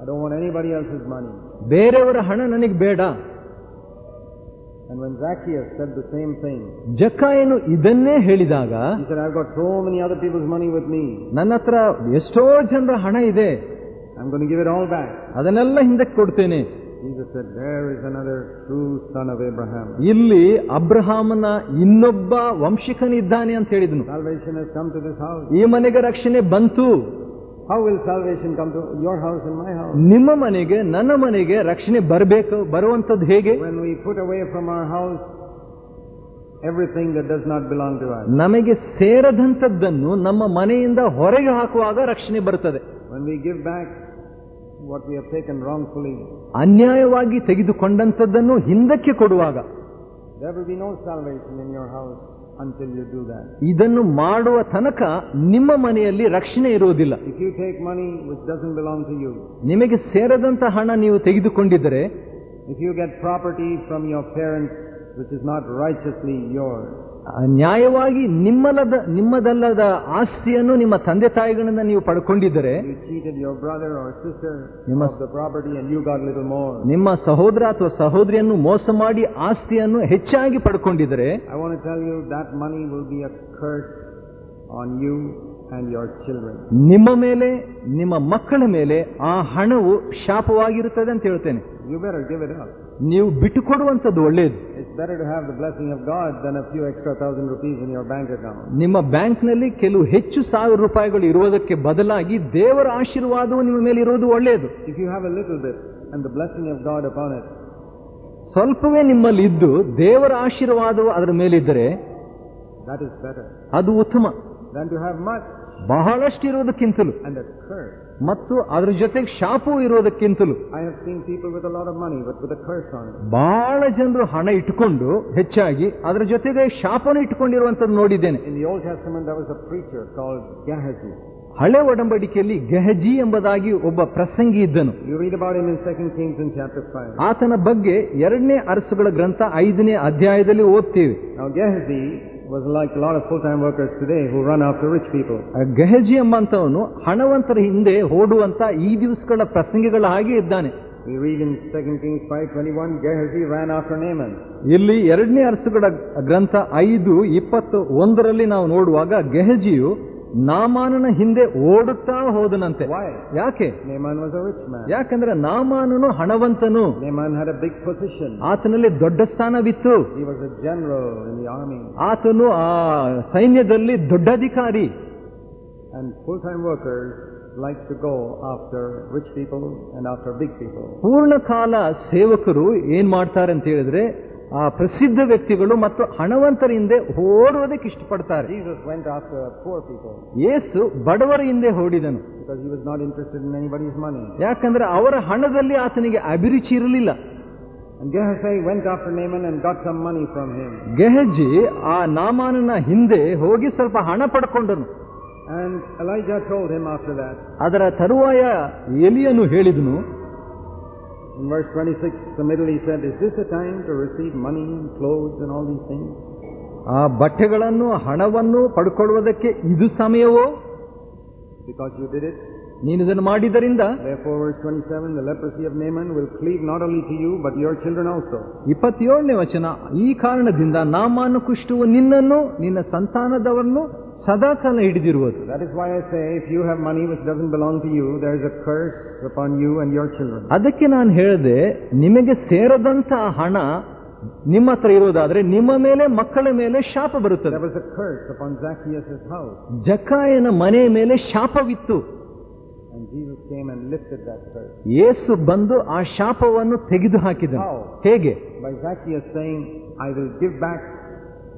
I don't want anybody else's money. ಬೇರೆಯವರ ಹಣ ನನಗೆ ಬೇಡ And when Zacchaeus said the same thing, ಜಕ್ಕಾಯನು ಇದನ್ನೇ ಹೇಳಿದಾಗ he said, I've got so many other people's money with me. ನನ್ನ ಹತ್ರ ಎಷ್ಟೋ ಜನರ ಹಣ ಇದೆ I'm going to give it all back. ಅದನ್ನೆಲ್ಲ ಹಿಂದಕ್ಕೆ ಕೊಡ್ತೇನೆ Jesus said, There is another true son of Abraham. ಇಲ್ಲಿ ಅಬ್ರಹಾಮನ ಇನ್ನೊಬ್ಬ ವಂಶಿಕನಿದ್ದಾನೆ ಅಂತ ಹೇಳಿದನು Salvation has come to this house. ಈ ಮನೆಗೆ ರಕ್ಷಣೆ ಬಂತು How will salvation come to your house and my house? ನಿಮ್ಮ ಮನೆಗೆ ನನ್ನ ಮನೆಗೆ ರಕ್ಷಣೆ ಬರಬೇಕು ಬರುವಂತದ್ದು ಹೇಗೆ When we put away from our house everything that does not belong to us. ನಮಗೆ ಸೇರದಂತದ್ದನ್ನು ನಮ್ಮ ಮನೆಯಿಂದ ಹೊರಗೆ ಹಾಕುವಾಗ ರಕ್ಷಣೆ ಬರುತ್ತದೆ When we give back what we have taken wrongfully, ಅನ್ಯಾಯವಾಗಿ ತೆಗೆದುಕೊಂಡಂತದ್ದನ್ನು ಹಿಂದಕ್ಕೆ ಕೊಡುವಾಗ there will be no salvation in your house until you do that. ಇದನ್ನು ಮಾಡುವ ತನಕ ನಿಮ್ಮ ಮನೆಯಲ್ಲಿ ರಕ್ಷಣೆ ಇರುವುದಿಲ್ಲ If you take money which doesn't belong to you, ನಿಮಗೆ ಸೇರದಂತ ಹಣ ನೀವು ತೆಗೆದುಕೊಂಡಿದ್ದರೆ if you get property from your parents which is not righteously yours, ನ್ಯಾಯವಾಗಿ ನಿಮ್ಮಲ್ಲದ ನಿಮ್ಮದಲ್ಲದ ಆಸ್ತಿಯನ್ನು ನಿಮ್ಮ ತಂದೆ ತಾಯಿಗಳಿಂದ ನೀವು ಪಡ್ಕೊಂಡಿದ್ದರೆ ನಿಮ್ಮ ಸಹೋದರ ಅಥವಾ ಸಹೋದರಿಯನ್ನು ಮೋಸ ಮಾಡಿ ಆಸ್ತಿಯನ್ನು ಹೆಚ್ಚಾಗಿ ಪಡ್ಕೊಂಡಿದ್ದರೆ ಆನ್ ಯು ಚಿಲ್ಡ್ರನ್ ನಿಮ್ಮ ಮೇಲೆ ನಿಮ್ಮ ಮಕ್ಕಳ ಮೇಲೆ ಆ ಹಣವು ಶಾಪವಾಗಿರುತ್ತದೆ ಅಂತ ಹೇಳ್ತೇನೆ. ಯು ಬೇರ್ ನೀವು ಬಿಟ್ಟು ಕೊಡುವಂತದ್ದು ಒಳ್ಳೆಯದು it's better have the of God than if you extra thousand rupees in your bank account ನಿಮ್ಮ ಬ್ಯಾಂಕ್ನಲ್ಲಿ ಕೆಲವು ಹೆಚ್ಚು ಸಾವಿರ ರೂಪಾಯಿಗಳು ಇರುವುದಕ್ಕೆ ಬದಲಾಗಿ ದೇವರ ಆಶೀರ್ವಾದವು ನಿಮ್ಮ ಮೇಲೆ ಇರುವುದು ಒಳ್ಳೆಯದು if you have a little bit and the blessing of God upon it ಸ್ವಲ್ಪವೇ ನಿಮ್ಮಲ್ಲಿ ಇದ್ದು ದೇವರ ಆಶೀರ್ವಾದವು ಅದರ ಮೇಲಿದ್ದರೆ ದಟ್ ಇಸ್ ಬೆಟರ್ ಅದು ಉತ್ತಮ. ದನ್ ಯು ಹ್ಯಾವ್ ಮಚ್ ಬಹಳಷ್ಟು ಇರುವುದಕ್ಕಿಂತಲೂ. ಅಂಡ್ ಅಟ್ ಕರ್ಸ್ ಮತ್ತು ಅದರ ಜೊತೆಗೆ ಶಾಪು ಇರೋದಕ್ಕಿಂತಲೂ ಬಹಳ ಜನರು ಹಣ ಇಟ್ಟುಕೊಂಡು ಹೆಚ್ಚಾಗಿ ಅದರ ಜೊತೆಗೆ ಶಾಪನ ಇಟ್ಟುಕೊಂಡಿರುವಂತ ನೋಡಿದ್ದೇನೆ. ಹಳೆ ಒಡಂಬಡಿಕೆಯಲ್ಲಿ ಗೆಹಜಿ ಎಂಬುದಾಗಿ ಒಬ್ಬ ಪ್ರಸಂಗಿ ಇದ್ದನು. ಆತನ ಬಗ್ಗೆ ಎರಡನೇ ಅರಸುಗಳ ಗ್ರಂಥ ಐದನೇ ಅಧ್ಯಾಯದಲ್ಲಿ ಓದ್ತೀವಿ. Was like a lot of full-time workers today who run after rich people. ಗಹಜಿ ಎಂಬಂತವನು ಹಣವಂತರ ಹಿಂದೆ ಓಡುವಂತ ಈ ದಿವಸಗಳ ಪ್ರಸಂಗಗಳ ಹಾಗೆ ಇದ್ದಾನೆ We read in 2 Kings 5.21, Gehazi ran after Naaman. ಇಲ್ಲಿ ಎರಡನೇ ಅರಸುಗಳ ಗ್ರಂಥ ಐದು ಇಪ್ಪತ್ತು ಒಂದರಲ್ಲಿ ನಾವು ನೋಡುವಾಗ ಗೆಹಜಿಯು ನಾಮಾನನ ಹಿಂದೆ ಓಡುತ್ತಾ ಹೋದನಂತೆ Why? ಯಾಕೆ Naaman was a rich man. ಯಾಕಂದ್ರೆ ನಾಮಾನನು ಹಣವಂತನು big position a big position. ಆತನಲ್ಲಿ ದೊಡ್ಡ ಸ್ಥಾನವಿತ್ತು a general in the army. ಆತನು ಆ ಸೈನ್ಯದಲ್ಲಿ ದೊಡ್ಡ ಅಧಿಕಾರಿ full time workers workers like to go after rich people and after big people. ಪೂರ್ಣಕಾಲ ಸೇವಕರು ಏನ್ ಮಾಡ್ತಾರೆ ಅಂತ ಹೇಳಿದ್ರೆ ಆ ಪ್ರಸಿದ್ಧ ವ್ಯಕ್ತಿಗಳು ಮತ್ತು ಹಣವಂತರ ಹಿಂದೆ ಓಡುವುದಕ್ಕೆ ಇಷ್ಟಪಡ್ತಾರೆ Jesus went after poor people ಯೇಸು ಬಡವರ ಹಿಂದೆ ಓಡಿದನು because he was not interested in anybody's money. ಯಾಕಂದ್ರೆ ಅವರ ಹಣದಲ್ಲಿ ಆತನಿಗೆ ಅಭಿರುಚಿ ಇರಲಿಲ್ಲ And Gehazi went after Naaman and got some money from him. ಗೆಹಜಿ ಆ ನಾಮಾನನ ಹಿಂದೆ ಹೋಗಿ ಸ್ವಲ್ಪ ಹಣ ಪಡ್ಕೊಂಡನು And Elijah told him after that, ಅದರ ತರುವಾಯ ಎಲಿಯನು ಹೇಳಿದನು in verse 26, the middle, he said, Is this a time to receive money and clothes and all these things? ಆ ಬಟ್ಟೆಗಳನ್ನು ಹಣವನ್ನು ಪಡ್ಕೊಳ್ಳುವುದಕ್ಕೆ ಇದು ಸಮಯವೋ ಬಿಕಾಸ್ ಯು ಡಿಡ್ ಇಟ್ ನೀನು ಇದನ್ನು ಮಾಡಿದ್ದರಿಂದ Therefore, verse 27, the leprosy of Naaman will cleave not only to you, but your children also. ಇಪ್ಪತ್ತೇಳನೇ ವಚನ ಈ ಕಾರಣದಿಂದ ನಾಮಾನು ಕುಷ್ಟುವು ನಿನ್ನನ್ನು ನಿನ್ನ ಸಂತಾನದವರನ್ನು ಸದಾಕಾಲ ಹಿಡಿದಿರುವುದು that is why I say, if you have money which doesn't belong to you there is a curse upon you and your children ಅದಕ್ಕೆ ನಾನು ಹೇಳಿದೆ ನಿಮಗೆ ಸೇರದಂತ ಹಣ ನಿಮ್ಮ ಹತ್ರ ಇರೋದಾದ್ರೆ ನಿಮ್ಮ ಮೇಲೆ ಮಕ್ಕಳ ಮೇಲೆ ಶಾಪ ಬರುತ್ತದೆ There was a curse upon Zacchaeus' house, ಜಕಾಯನ ಮನೆ ಮೇಲೆ ಶಾಪವಿತ್ತು and Jesus came and lifted that curse. ಯೇಸು ಬಂದು ಆ ಶಾಪವನ್ನು ತೆಗೆದು ಹಾಕಿದ? ಹೇಗೆ By will saying, back will give back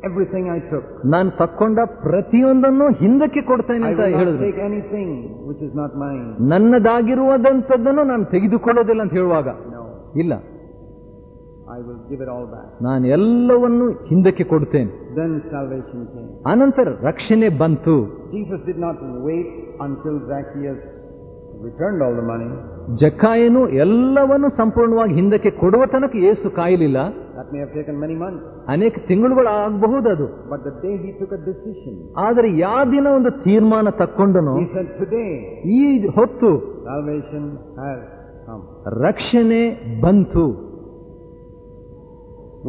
everything I took. ನಾನು ತಕ್ಕೊಂಡ ಪ್ರತಿಯೊಂದನ್ನು ಹಿಂದಕ್ಕೆ ಕೊಡ್ತೇನೆ anta ಅಂತ ಹೇಳಿದ್ರು take anything which is not mine. ನನ್ನದಾಗಿರುವುದಂಥದ್ದನ್ನು ನಾನು ತೆಗೆದುಕೊಳ್ಳೋದಿಲ್ಲ ಅಂತ ಹೇಳುವಾಗ ಇಲ್ಲ I will give it all back. ನಾನು ಎಲ್ಲವನ್ನು ಹಿಂದಕ್ಕೆ ಕೊಡ್ತೇನೆ Then salvation came. ಅನಂತರ ರಕ್ಷಣೆ ಬಂತು Jesus did not wait until Zacchaeus returned all the money. ಜಕ್ಕಾಯನು ಎಲ್ಲವನ್ನು ಸಂಪೂರ್ಣವಾಗಿ ಹಿಂದಕ್ಕೆ ಕೊಡುವ ತನಕ ಏಸು ಕಾಯಲಿಲ್ಲ That taken many months. ಅನೇಕ ತಿಂಗಳುಗಳು ಆಗಬಹುದು ಅದು But the day he took a decision, ಆದರೆ ಯಾವ ದಿನ ಒಂದು ತೀರ್ಮಾನ ತಕ್ಕೊಂಡನು he said, Today ಈ ಹೊತ್ತು salvation has come. ರಕ್ಷಣೆ ಬಂತು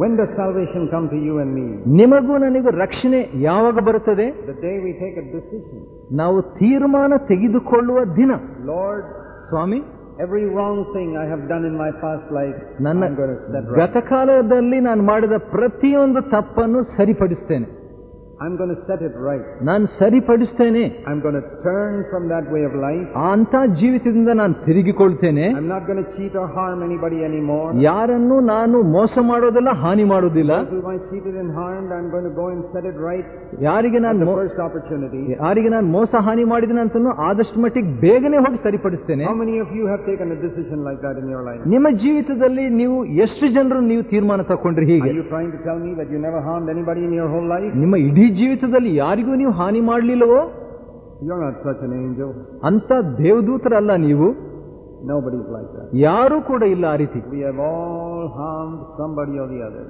When does salvation come to you and me? ನಿಮಗೂ ನನಗೂ ರಕ್ಷಣೆ ಯಾವಾಗ ಬರುತ್ತದೆ The day we take a decision. ನಾವು ತೀರ್ಮಾನ ತೆಗೆದುಕೊಳ್ಳುವ ದಿನ Lord, Swami every wrong thing I have done in my past life, ನನ್ನ I'm going to set right. ಗತಕಾಲದಲ್ಲಿ ನಾನು ಮಾಡಿದ ಪ್ರತಿಯೊಂದು ತಪ್ಪನ್ನು ಸರಿಪಡಿಸ್ತೇನೆ I'm going to set it right. ನಾನು ಸರಿಪಡಿಸ್ತೇನೆ I'm going to turn from that way of life. ಆ ಅಂತ ಜೀವಿತದಿಂದ ನಾನು ತಿರುಗಿಕೊಳ್ತೇನೆ I'm not going to cheat or harm anybody anymore. ಯಾರನ್ನು ನಾನು ಮೋಸ ಮಾಡೋದಿಲ್ಲ ಹಾನಿ ಮಾಡೋದಿಲ್ಲ Those whom I cheated and harmed, I'm going to go and set it right ಯಾರಿಗೆ at ನಾನು the ಮೋ- first opportunity. ಯಾರಿಗೆ ನಾನು ಮೋಸ ಹಾನಿ ಮಾಡಿದ್ದೀನಿ ಅಂತನೂ ಆದಷ್ಟು ಮಟ್ಟಿಗೆ ಬೇಗನೆ ಹೋಗಿ ಸರಿಪಡಿಸ್ತೇನೆ How many of you have taken a decision like that in your life? ನಿಮ್ಮ ಜೀವಿತದಲ್ಲಿ ನೀವು ಎಷ್ಟು ಜನರು ನೀವು ತೀರ್ಮಾನ ತಕೊಂಡ್ರಿ Are ಹೀಗೆ you trying to tell me that you never harmed anybody in your whole life? ನಿಮ್ಮ ಇಡೀ ಈ ಜೀವಿತದಲ್ಲಿ ಯಾರಿಗೂ ನೀವು ಹಾನಿ ಮಾಡಲಿಲ್ಲವೋ? ಅಂತ ದೇವದೂತರಲ್ಲ ನೀವು? ಯಾರು ಕೂಡ ಇಲ್ಲ ಆ ರೀತಿ.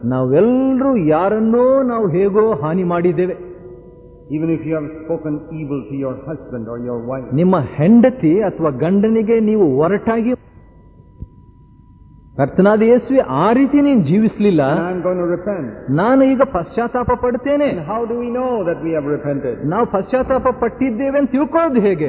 ನಾವೆಲ್ಲರೂ ಯಾರನ್ನೋ ನಾವು ಹೇಗೋ ಹಾನಿ ಮಾಡಿದ್ದೇವೆ. Even if you have spoken evil to your husband your wife ನಿಮ್ಮ ಹೆಂಡತಿ ಅಥವಾ ಗಂಡನಿಗೆ ನೀವು ಒರಟಾಗಿ ಕರ್ತನಾದ ಯೇಸುವೆ ಆ ರೀತಿ ನೀನು ಜೀವಿಸಲಿಲ್ಲ ನಾನು ಈಗ ಪಶ್ಚಾತ್ತಾಪ ಪಡ್ತೇನೆ? ನಾವು ಪಶ್ಚಾತ್ತಾಪ ಪಟ್ಟಿದ್ದೇವೆ ಅಂತ ತಿಳ್ಕೊಳ್ಳೋದು ಹೇಗೆ.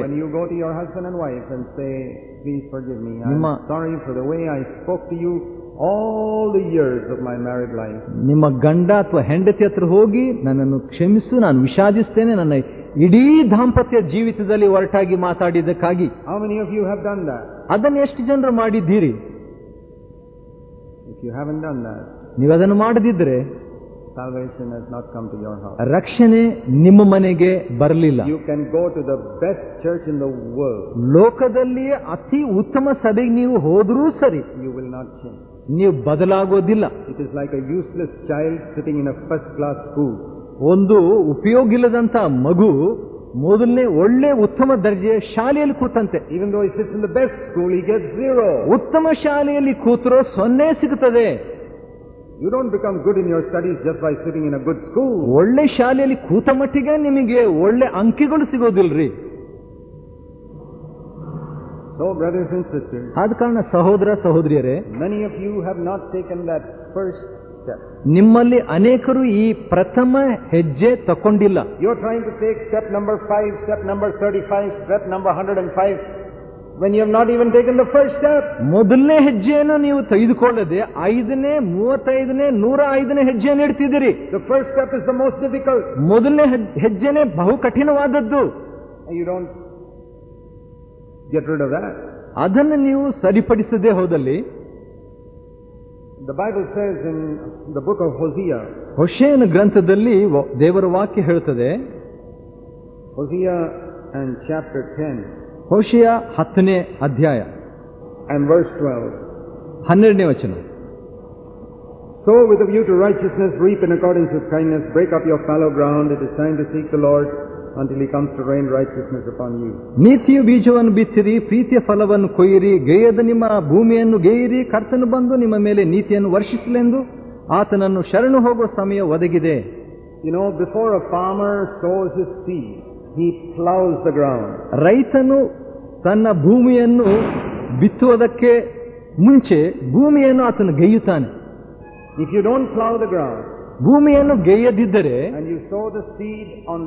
ನಿಮ್ಮ ಗಂಡ ಅಥವಾ ಹೆಂಡತಿ ಹತ್ರ ಹೋಗಿ ನನ್ನನ್ನು ಕ್ಷಮಿಸು ನಾನು ವಿಷಾದಿಸ್ತೇನೆ ನನ್ನ ಇಡೀ ದಾಂಪತ್ಯ ಜೀವಿತದಲ್ಲಿ ಹೊರಟಾಗಿ ಮಾತಾಡಿದ್ದಕ್ಕಾಗಿ? ಅದನ್ನು ಎಷ್ಟು ಜನರು ಮಾಡಿದ್ದೀರಿ If you haven't done that, ನೀವು ಅದನ್ನು ಮಾಡದಿದ್ರೆ salvation has not come to your house. ರಕ್ಷಣೆ ನಿಮ್ಮ ಮನೆಗೆ ಬರಲಿಲ್ಲ You can go to the best church in the world. ಲೋಕದಲ್ಲಿಯೇ ಅತಿ ಉತ್ತಮ ಸಭೆಗೆ ನೀವು ಹೋದರೂ ಸರಿ You will not change. ನೀವು ಬದಲಾಗೋದಿಲ್ಲ It is like a useless child sitting in a first class school. ಒಂದು ಉಪಯೋಗಿಲ್ಲದಂತ ಮಗು ಮೊದಲನೇ ಒಳ್ಳೆ ಉತ್ತಮ ದರ್ಜೆಯ ಶಾಲೆಯಲ್ಲಿ ಕೂತಂತೆ. Even it's in the best school zero ಉತ್ತಮ ಶಾಲೆಯಲ್ಲಿ ಕೂತರೋ ಸೊನ್ನೆ ಸಿಗುತ್ತದೆ. You don't become good in your studies just by sitting in a good school ಒಳ್ಳೆ ಶಾಲೆಯಲ್ಲಿ ಕೂತ ಮಟ್ಟಿಗೆ ನಿಮಗೆ ಒಳ್ಳೆ ಅಂಕಿಗಳು ಸಿಗೋದಿಲ್ಲರಿ ಸೋ ಬ್ರದರ್ಸ್ ಅಂಡ್ ಸಿಸ್ಟರ್ ಆದ ಕಾರಣ ಸಹೋದರ ಸಹೋದರಿಯರೇ many of you have not taken that first ನಿಮ್ಮಲ್ಲಿ ಅನೇಕರು ಈ ಪ್ರಥಮ ಹೆಜ್ಜೆ ತಕೊಂಡಿಲ್ಲ you trying to take step number five step number thirty five step number hundred and five when you not even taken the first step ಮೊದಲನೇ ಹೆಜ್ಜೆಯನ್ನು ನೀವು ತೆಗೆದುಕೊಳ್ಳದೆ ಐದನೇ ಮೂವತ್ತೈದನೇ ನೂರ ಐದನೇ ಹೆಜ್ಜೆಯನ್ನು ಇಡ್ತಿದ್ದೀರಿ. The first step is the most difficult ಮೊದಲನೇ ಹೆಜ್ಜೆನೇ ಬಹು ಕಠಿಣವಾದದ್ದು ಯು ಡೋಂಟ್ ಗೆಟ್ ರೆಡ್ ಅದನ್ನು ನೀವು ಸರಿಪಡಿಸದೇ ಹೋದಲ್ಲಿ The Bible says in the book of Hosea, ಹೊಷೇನ ಗ್ರಂಥದಲ್ಲಿ ವ- ದೇವರ ವಾಕ್ಯ ಹೇಳುತ್ತದೆ Hosea and chapter 10 ಹೋಶೆಯ ಹತ್ತನೇ ಅಧ್ಯಾಯ and verse 12. ಹನ್ನೆರಡನೇ ವಚನ Sow with a view to righteousness, reap in accordance with kindness, break up your fallow ground. It is time to seek the Lord Until he comes to rain righteousness upon you. ನೀತಿಯ ಬೀಜವನ್ನು ಬಿತ್ತಿರಿ ಪ್ರೀತಿಯ ಫಲವನ್ನು ಕೊಯ್ಯಿರಿ ಗೇಯದ ನಿಮ್ಮ ಭೂಮಿಯನ್ನು ಗೇಯಿರಿ ಕರ್ತನು ಬಂದು ನಿಮ್ಮ ಮೇಲೆ ನೀತಿಯನ್ನು ವರ್ಷಿಸಲೆಂದು ಆತನನ್ನು ಶರಣು ಹೋಗುವ ಸಮಯ ಒದಗಿದೆ You know, before a farmer sows his seed, he plows the ground. ರೈತನು ತನ್ನ ಭೂಮಿಯನ್ನು ಬಿತ್ತುವುದಕ್ಕೆ ಮುಂಚೆ ಭೂಮಿಯನ್ನು ಆತನು ಗೈಯುತ್ತಾನೆ If you don't plow the ground, ಭೂಮಿಯನ್ನು ಗೆಯ್ಯದಿದ್ದರೆ ಯು ಸೋ ದ ಆನ್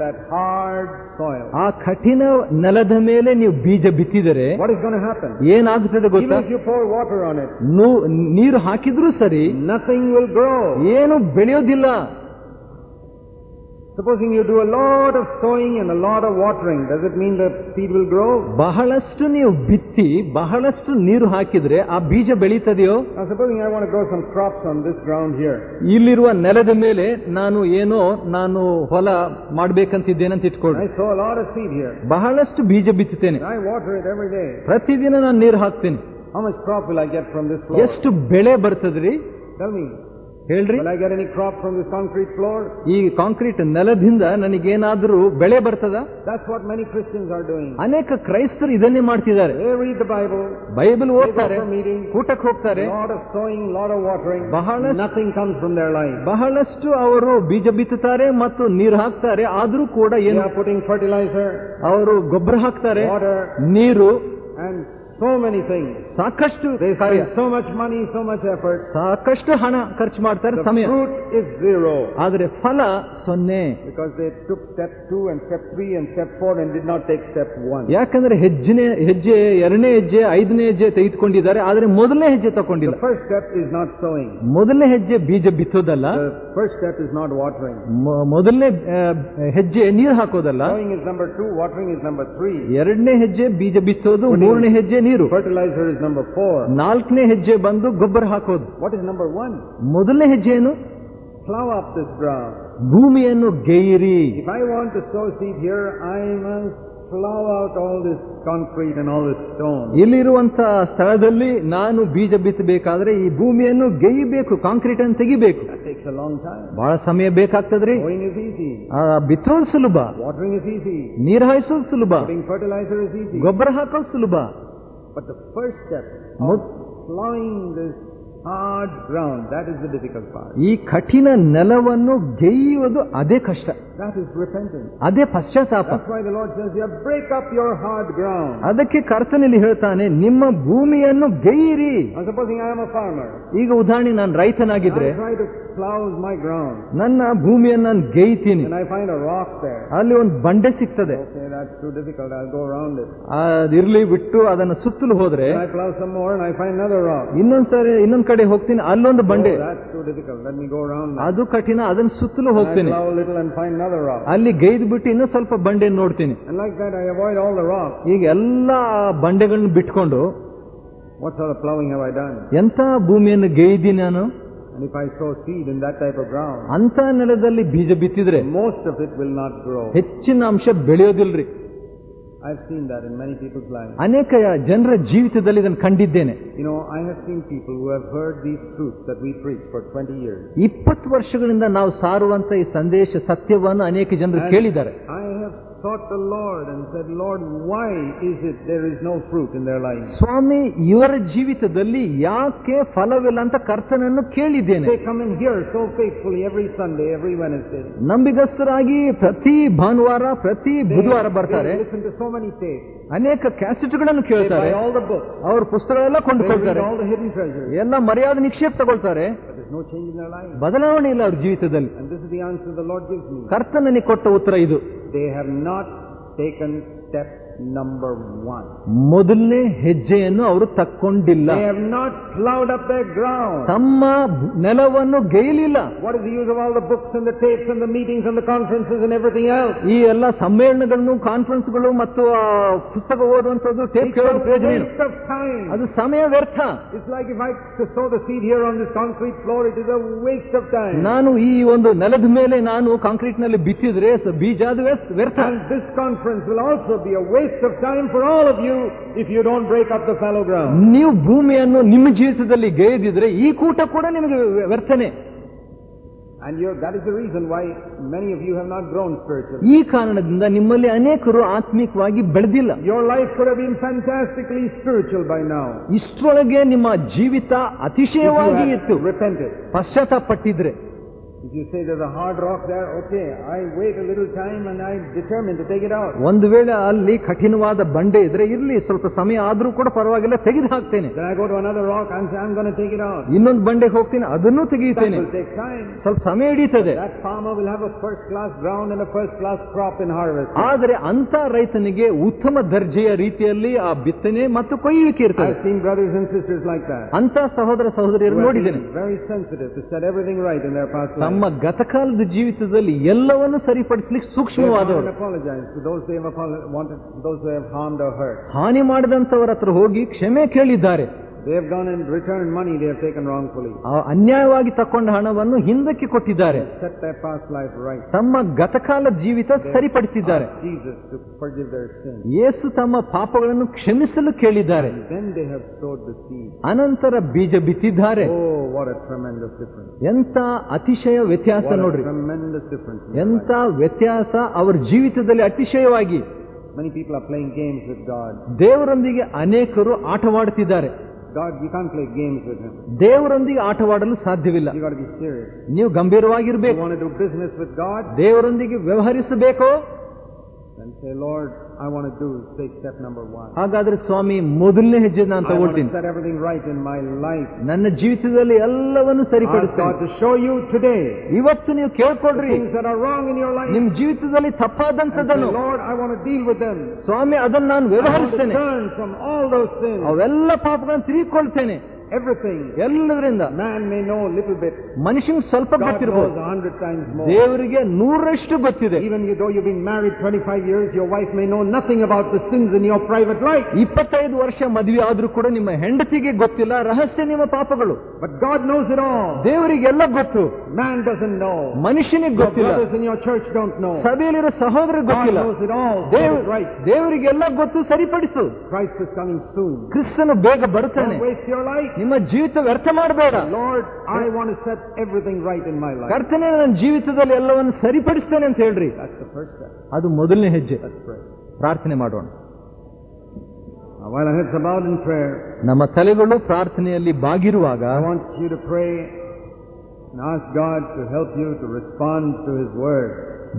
ಆ ಕಠಿಣ ನೆಲದ ಮೇಲೆ ನೀವು ಬೀಜ ಬಿತ್ತಿದರೆ ಏನಾಗುತ್ತದೆ ನೀರು ಹಾಕಿದ್ರೂ ಸರಿ ನಥಿಂಗ್ ವಿಲ್ ಗ್ರೋ ಏನು ಬೆಳೆಯೋದಿಲ್ಲ. Supposing you do a lot of sowing and a lot of watering, does it mean the seed will grow? ಬಹಳಷ್ಟು ನೀವು ಬಿತ್ತಿ ಬಹಳಷ್ಟು ನೀರು ಹಾಕಿದ್ರೆ ಆ ಬೀಜ ಬೆಳೀತದೆಯೋ Now supposing I want to grow some crops on this ground here. ಇಲ್ಲಿರುವ ನೆಲದ ಮೇಲೆ ನಾನು ಏನೋ ನಾನು ಹೊಲ ಮಾಡ್ಬೇಕಂತಿದ್ದೇನಂತ ಇಟ್ಕೊಳ್ಳಿ I sow a lot of seed here. ಬಹಳಷ್ಟು ಬೀಜ ಬಿತ್ತುತ್ತೇನೆ I water it every day. ಪ್ರತಿದಿನ ನಾನು ನೀರು ಹಾಕ್ತೇನೆ How much crop will I get from this floor? ಎಷ್ಟು ಬೆಳೆ ಬರ್ತದ್ರಿ Tell me. ಹೇಳ್ರಿ. Crop from this concrete floor ಈ ಕಾಂಕ್ರೀಟ್ ನೆಲದಿಂದ ನನಗೇನಾದರೂ ಬೆಳೆ ಬರ್ತದ? That's what many Christians are doing ಅನೇಕ ಕ್ರೈಸ್ತರು ಇದನ್ನೇ ಮಾಡ್ತಿದ್ದಾರೆ. ಬೈಬಲ್ ಬೈಬಲ್ ಓದ್ತಾರೆ ಮೀಟಿಂಗ್ ಊಟಕ್ಕೆ ಹೋಗ್ತಾರೆ. Lot sowing lot of comes ಬಹಳಷ್ಟು ಅವರು ಬೀಜ ಬಿತ್ತುತ್ತಾರೆ ಮತ್ತು ನೀರು ಹಾಕ್ತಾರೆ. ಆದರೂ ಕೂಡ ಏನು? ಪುಟಿಂಗ್ ಫರ್ಟಿಲೈಸರ್ ಅವರು ಗೊಬ್ಬರ ಹಾಕ್ತಾರೆ ನೀರು. ಅಂಡ್ ಸೋ ಮೆನಿ ಥಿಂಗ್ಸ್ ಸಾಕಷ್ಟು so much money so much effort ಸಾಕಷ್ಟು ಹಣ ಖರ್ಚು ಮಾಡ್ತಾರೆ ಸಮಯ. ಇಸ್ ಜೀರೋ ಆದರೆ ಫಲ ಸೊನ್ನೆ. Because they took step two and step three and step four and did not take step one ಯಾಕಂದ್ರೆ ಹೆಜ್ಜೆ ಹೆಜ್ಜೆ ಎರಡನೇ ಹೆಜ್ಜೆ ಐದನೇ ಹೆಜ್ಜೆ ತೆಗೆದುಕೊಂಡಿದ್ದಾರೆ ಆದರೆ ಮೊದಲನೇ ಹೆಜ್ಜೆ ತಗೊಂಡಿಲ್ಲ. First step is not sowing ಮೊದಲನೇ ಹೆಜ್ಜೆ ಬೀಜ ಬಿತ್ತೋದಲ್ಲ. First step is not watering ಮೊದಲನೇ ಹೆಜ್ಜೆ ನೀರು ಹಾಕೋದಲ್ಲ. Sowing is number two watering is number three ಎರಡನೇ ಹೆಜ್ಜೆ ಬೀಜ ಬಿತ್ತೋದು ಮೂರನೇ ಹೆಜ್ಜೆ ನೀರು. ಫರ್ಟಿಲೈಸರ್ ನಂಬರ್ ಫೋರ್ ನಾಲ್ಕನೇ ಹೆಜ್ಜೆ ಬಂದು ಗೊಬ್ಬರ ಹಾಕೋದು. ವಾಟ್ ಇಸ್ ನಂಬರ್ ಒನ್ ಮೊದಲನೇ ಹೆಜ್ಜೆ ಏನು ಫ್ಲವ್ ಆಫ್ ದಿಸ್ ಗ್ರಾಸ್ ಭೂಮಿಯನ್ನು ಗೆಯಿರಿ. I want to sow seed here I must plough out all this concrete and all this stone ಇಲ್ಲಿರುವಂತಹ ಸ್ಥಳದಲ್ಲಿ ನಾನು ಬೀಜ ಬಿತ್ತಬೇಕಾದ್ರೆ ಈ ಭೂಮಿಯನ್ನು ಗೈಯಬೇಕು ಕಾಂಕ್ರೀಟ್ ಅನ್ನು ತೆಗಿಬೇಕು. ಟೇಕ್ಸ್ ಅ ಲಾಂಗ್ ಟೈಮ್ ಬಹಳ ಸಮಯ ಬೇಕಾಗ್ತದ್ರಿ. ಓಯಿಂಗ್ ಇಸ್ ಈಸಿ ಬಿತ್ತೋದು ಸುಲಭ. ವಾಟರಿಂಗ್ ಇಸ್ ಈಸಿ ನೀರು ಹಾಯಿಸೋದು ಸುಲಭ. ಫರ್ಟಿಲೈಸರ್ ಇಸ್ ಈಸಿ ಗೊಬ್ಬರ ಹಾಕೋದು ಸುಲಭ. But the first step of plowing this hard ground, that is the difficult part. ಈ ಕಠಿಣ ನೆಲವನ್ನು ಗೆಯ್ಯುವುದು ಅದೇ ಕಷ್ಟ That is repentance. ಅದೇ ಪಶ್ಚಾತ್ತಾಪ That's why the Lord says, "You break up your hard ground." ಅದಕ್ಕೆ ಕರ್ತನಲ್ಲಿ ಹೇಳ್ತಾನೆ ನಿಮ್ಮ ಭೂಮಿಯನ್ನು ಗೆಯ್ಯಿರಿ i'm supposing I am a farmer, ಈಗ ಉದಾಹರಣೆ ನಾನು ರೈತನಾಗಿದ್ರೆ I try to ನನ್ನ ಭೂಮಿಯನ್ನು ನಾನು ಗೆಯ್ತೀನಿ and I find a rock there. ಅಲ್ಲಿ ಒಂದು ಬಂಡೆ ಸಿಗ್ತದೆ Okay, that's too difficult. I'll go around it. ಅದಿರ್ಲಿ ಬಿಟ್ಟು ಅದನ್ನ ಸುತ್ತಲೂ ಹೋದ್ರೆ And I plow some more, and I find another rock. ಇನ್ನೊಂದ್ಸರಿ ಇನ್ನೊಂದ್ ಕಡೆ ಹೋಗ್ತೀನಿ ಅಲ್ಲೊಂದು ಬಂಡೆ Oh, that's too difficult. Let me go around that. ಅದು ಕಠಿಣ ಅದನ್ನ ಸುತ್ತಲೂ ಹೋಗ್ತೀನಿ plow a little and find another rock. ಅಲ್ಲಿ ಗೈದು ಬಿಟ್ಟು ಇನ್ನೂ ಸ್ವಲ್ಪ ಬಂಡೆ ನೋಡ್ತೀನಿ And like that, I avoid all the rocks. ಈಗ ಎಲ್ಲಾ ಬಂಡೆಗಳನ್ನ ಬಿಟ್ಕೊಂಡು What sort of plowing have I done? ಎಂತ ಭೂಮಿಯನ್ನು ಗೈದಿ ನಾನು And if I sow seed in that type of ground, ಅಂತ ನೆಲದಲ್ಲಿ ಬೀಜ ಬಿತ್ತಿದ್ರೆ most of it will not grow. ಹೆಚ್ಚಿನ ಅಂಶ ಬೆಳೆಯೋದಿಲ್ರಿ I've seen that in many people's lives. ಅನೇಕ ಜನರ ಜೀವಿತದಲ್ಲಿ ಇದನ್ನು ಕಂಡಿದ್ದೇನೆ You know, I have seen people who have heard these truths that we preach for 20 years. ಇಪ್ಪತ್ತು ವರ್ಷಗಳಿಂದ ನಾವು ಸಾರುವಂತ ಈ ಸಂದೇಶ ಸತ್ಯವನ್ನು ಅನೇಕ ಜನರು ಕೇಳಿದ್ದಾರೆ I have sought the Lord and said, Lord, why is it there is no fruit in their lives? ಸ್ವಾಮಿ ಇವರ ಜೀವಿತದಲ್ಲಿ ಯಾಕೆ ಫಲವಿಲ್ಲ ಅಂತ ಕರ್ತನನ್ನು ಕೇಳಿದ್ದೇನೆ They come in here so faithfully every Sunday, every Wednesday. ನಂಬಿಗಸ್ತರಾಗಿ ಪ್ರತಿ ಭಾನುವಾರ ಪ್ರತಿ They, ಬುಧವಾರ they ಬರ್ತಾರೆ listen to so many tapes. ಅನೇಕ ಕ್ಯಾಸೆಟ್ಗಳನ್ನು They ಕೇಳ್ತಾರೆ buy all the books. ಅವ್ರ ಪುಸ್ತಕಗಳೆಲ್ಲ They read ಕೊಂಡುಕೊಳ್ತಾರೆ all the hidden treasures. ಎಲ್ಲ ಮರ್ಯಾದ ನಿಕ್ಷೇಪ ತಗೊಳ್ತಾರೆ But there's no change in their lives. ಬದಲಾವಣೆ ಇಲ್ಲ ಅವ್ರ ಜೀವಿತದಲ್ಲಿ And this is the answer the Lord gives me. ಕರ್ತನಿಗೆ ಕೊಟ್ಟ ಉತ್ತರ ಇದು They have not taken step number one. ಮೊದಲನೇ ಹೆಜ್ಜೆಯನ್ನು ಅವರು ತಕ್ಕೊಂಡಿಲ್ಲ They have not plowed up their ground. ತಮ್ಮ ನೆಲವನ್ನು ಗೈಲಿಲ್ಲ What is the use of all the books and the tapes and the meetings and the conferences and everything else? ಈ ಎಲ್ಲ ಸಮ್ಮೇಳನಗಳನ್ನು ಕಾನ್ಫರೆನ್ಸ್ಗಳು ಮತ್ತು ಆ ಪುಸ್ತಕ ಓದುವಂತದ್ದು ಟೇಪ್ It's ಕೇಳೋದು a ಪ್ರಯೋಜನ ಇಲ್ಲ. waste of time. ಅದು ಸಮಯ ವ್ಯರ್ಥ It's like if I to sow the seed here on this concrete floor, it is a waste of time. ನಾನು ಈ ಒಂದು ನೆಲದ ಮೇಲೆ ನಾನು ಕಾಂಕ್ರೀಟ್ನಲ್ಲಿ ಬಿತ್ತಿದ್ರೆ ಸ- ಬೀಜ ಅದು ವ್ಯರ್ಥ- ವ್ಯರ್ಥ And this conference will also be a waste of time for all of you if you don't break up the fallow ground. ನೀವು ಭೂಮಿಯನ್ನು ನಿಮ್ಮ ಜೀವಿತದಲ್ಲಿ ಗೈದಿದ್ರೆ ಈ ಕೂಟ ಕೂಡ ನಿಮಗೆ ವ್ಯರ್ಥನೆ And you, that is the reason why many of you have not grown spiritually. ಈ ಕಾರಣದಿಂದ ನಿಮ್ಮಲ್ಲಿ ಅನೇಕರು ಆತ್ಮಿಕವಾಗಿ ಬೆಳೆದಿಲ್ಲ Your life could have been fantastically spiritual by now. ಇಷ್ಟರೊಳಗೆ ನಿಮ್ಮ ಜೀವಿತ ಅತಿಶಯವಾಗಿ ಇತ್ತು repented. ಪಶ್ಚಾತ್ತಾಪ ಒಂದು ವೇಳೆ ಅಲ್ಲಿ ಕಠಿಣವಾದ ಬಂಡೆ ಇದ್ರೆ ಇರ್ಲಿ ಸ್ವಲ್ಪ ಸಮಯ ಆದ್ರೂ ಕೂಡ ಪರವಾಗಿಲ್ಲ ತೆಗೆದು ಹಾಕ್ತೇನೆ Then I go to another rock and say, I'm going to take it out. ಇನ್ನೊಂದು ಬಂಡೆಗೆ ಹೋಗ್ತೀನಿ ಅದನ್ನೂ That ತೆಗೆಯುತ್ತೇನೆ will take time. ಸ್ವಲ್ಪ ಸಮಯ ಹಿಡಿತದೆ That farmer will have a first class ground and a first class crop in harvest. ಆದರೆ ಅಂತ ರೈತನಿಗೆ ಉತ್ತಮ ದರ್ಜೆಯ ರೀತಿಯಲ್ಲಿ ಆ ಬಿತ್ತನೆ ಮತ್ತು ಕೊಯ್ಯುವಿಕೆ ಇರ್ತದೆ I've seen brothers and sisters like that. ಅಂತ ಸಹೋದರ ಸಹೋದರಿಯರು who have ನೋಡಿದ್ದೇನೆ ನಮ್ಮ ಗತಕಾಲದ ಜೀವಿತದಲ್ಲಿ ಎಲ್ಲವನ್ನು ಸರಿಪಡಿಸಲಿಕ್ಕೆ ಸೂಕ್ಷ್ಮವಾದ ಹಾನಿ ಮಾಡಿದಂತವರ ಹತ್ರ ಹೋಗಿ ಕ್ಷಮೆ ಕೇಳಿದ್ದಾರೆ. They have gone and returned money they have taken wrongfully. ಆ ಅನ್ಯಾಯವಾಗಿ ತಕೊಂಡ ಹಣವನ್ನು ಹಿಂದಕ್ಕೆ ಕೊಟ್ಟಿದ್ದಾರೆ Set their past life right. ತಮ್ಮ ಗತಕಾಲ ಜೀವಿತ ಸರಿಪಡಿಸಿದ್ದಾರೆ Ask Jesus to forgive their sin. ಯೇಸು ತಮ್ಮ ಪಾಪಗಳನ್ನು ಕ್ಷಮಿಸಲು ಕೇಳಿದ್ದಾರೆ Then they have sowed the seed. ಅನಂತರ ಬೀಜ ಬಿತ್ತಿದ್ದಾರೆ Oh, what a tremendous difference. ಎಂತ ಅತಿಶಯ ವ್ಯತ್ಯಾಸ What a ನೋಡ್ರಿ tremendous difference. in their ಎಂತ ವ್ಯತ್ಯಾಸ ಅವರ ಜೀವಿತದಲ್ಲಿ ಅತಿಶಯವಾಗಿ Many people are playing games with God. ದೇವರೊಂದಿಗೆ ಅನೇಕರು ಆಟವಾಡುತ್ತಿದ್ದಾರೆ God, you can't play games with him. ದೇವರೊಂದಿಗೆ ಆಟವಾಡಲು ಸಾಧ್ಯವಿಲ್ಲ. ನೀವು ಗಂಭೀರವಾಗಿರಬೇಕು. ದೇವರೊಂದಿಗೆ ವ್ಯವಹರಿಸಬೇಕು? Then say, Lord, I want to do, take step number one. ಹಾಗಾದ್ರೆ ಸ್ವಾಮಿ ಮೊದಲನೇ ಹೆಜ್ಜೆ ನಾನು I want to ತಗೊಳ್ತೀನಿ set everything right in my life. ನನ್ನ ಜೀವಿತದಲ್ಲಿ ಎಲ್ಲವನ್ನು Ask ಸರಿಪಡಿಸ್ತೇನೆ God to show you today ಇವತ್ತು ನೀವು the ಕೇಳ್ಕೊಡ್ರಿ things that are wrong in your life. ನಿಮ್ ಜೀವಿತದಲ್ಲಿ And say, ತಪ್ಪಾದಂಥದ್ದನ್ನು Lord, I want to deal with them. ಸ್ವಾಮಿ ಅದನ್ನು ನಾನು I want to ವ್ಯವಹರಿಸ್ತೇನೆ turn from all those sins. ಅವೆಲ್ಲ ಪಾಪಗಳನ್ನು ತಿರುಗಿಕೊಳ್ತೇನೆ Everything. ಎಲ್ಲದರಿಂದ Man may know a little bit. ಮನುಷ್ಯನ್ ಸ್ವಲ್ಪ God knows ಗೊತ್ತಿರಬಹುದು a hundred times more. ದೇವರಿಗೆ ನೂರಷ್ಟು ಗೊತ್ತಿದೆ Even though you've been married 25 years, your wife may know nothing about the sins in your private life. ಇಪ್ಪತ್ತೈದು ವರ್ಷ ಮದುವೆ ಆದ್ರೂ ಕೂಡ ನಿಮ್ಮ ಹೆಂಡತಿಗೆ ಗೊತ್ತಿಲ್ಲ ರಹಸ್ಯ ನಿಮ್ಮ ಪಾಪಗಳು But God knows it all. ದೇವರಿಗೆಲ್ಲ ಗೊತ್ತು Man doesn't know. ಮನುಷ್ಯನಿಗೆ Your ಗೊತ್ತಿಲ್ಲ brothers in your church don't know. ಸಭೆಯಲ್ಲಿರೋ ಸಹೋದರಿಗೆ God ಗೊತ್ತಿಲ್ಲ knows it all. Get Dev it right. ದೇವರಿಗೆಲ್ಲ ಗೊತ್ತು ಸರಿಪಡಿಸು Christ is coming soon. ಕ್ರಿಸ್ತನು ಬೇಗ ಬರ್ತಾನೆ ನಿಮ್ಮ ಜೀವಿತ ವ್ಯರ್ಥ ಮಾಡಬೇಡ. Lord I want to set everything right in my life ಕರ್ತನೆ ನನ್ನ ಜೀವಿತದಲ್ಲಿ ಎಲ್ಲವನ್ನು ಸರಿಪಡಿಸ್ತೇನೆ ಅಂತ ಹೇಳ್ರಿ. ಅದು ಮೊದಲನೇ ಹೆಜ್ಜೆ. ಪ್ರಾರ್ಥನೆ ಮಾಡೋಣ. ನಮ್ಮ ತಲೆಗಳು ಪ್ರಾರ್ಥನೆಯಲ್ಲಿ ಬಾಗಿರುವಾಗ.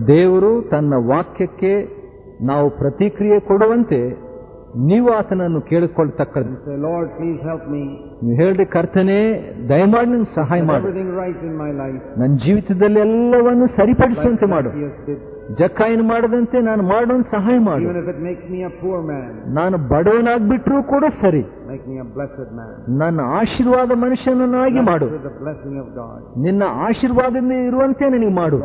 ದೇವರು ತನ್ನ ವಾಕ್ಯಕ್ಕೆ ನಾವು ಪ್ರತಿಕ್ರಿಯೆ ಕೊಡುವಂತೆ ನೀವು ಆತನನ್ನು ಕೇಳಿಕೊಳ್ತಕ್ಕ ಲಾರ್ಡ್ ಪ್ಲೀಸ್ ಹೆಲ್ಪ್ ನೀವು ಹೇಳಿ ಕರ್ತನೆ ದಯಮಾಡಿ ನನಗೆ ಸಹಾಯ ಮಾಡಿ. ನನ್ನ ಜೀವಿತದಲ್ಲಿ ಎಲ್ಲವನ್ನು ಸರಿಪಡಿಸುವಂತೆ ಮಾಡು. ಜಕ್ಕ ಮಾಡದಂತೆ? ನಾನು ಮಾಡೋನ್ ಸಹಾಯ ಮಾಡಿ. ನಾನು ಬಡವನಾಗ್ಬಿಟ್ರು ಕೂಡ ಸರಿ. ನನ್ನ ಆಶೀರ್ವಾದ ಮನುಷ್ಯನನ್ನಾಗಿ ಮಾಡು. ನಿನ್ನ ಆಶೀರ್ವಾದದಿಂದ ಇರುವಂತೆ ನಿನಗೆ ಮಾಡು.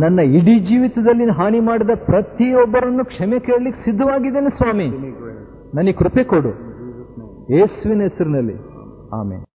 ನನ್ನ ಇಡೀ ಜೀವಿತದಲ್ಲಿ ಹಾನಿ ಮಾಡಿದ ಪ್ರತಿಯೊಬ್ಬರನ್ನು ಕ್ಷಮೆ ಕೇಳಲಿಕ್ಕೆ ಸಿದ್ಧವಾಗಿದ್ದೇನೆ ಸ್ವಾಮಿ. ನನಗೆ ಕೃಪೆ ಕೊಡು. ಯೇಸುವಿನ ಹೆಸರಿನಲ್ಲಿ. ಆಮೇಲೆ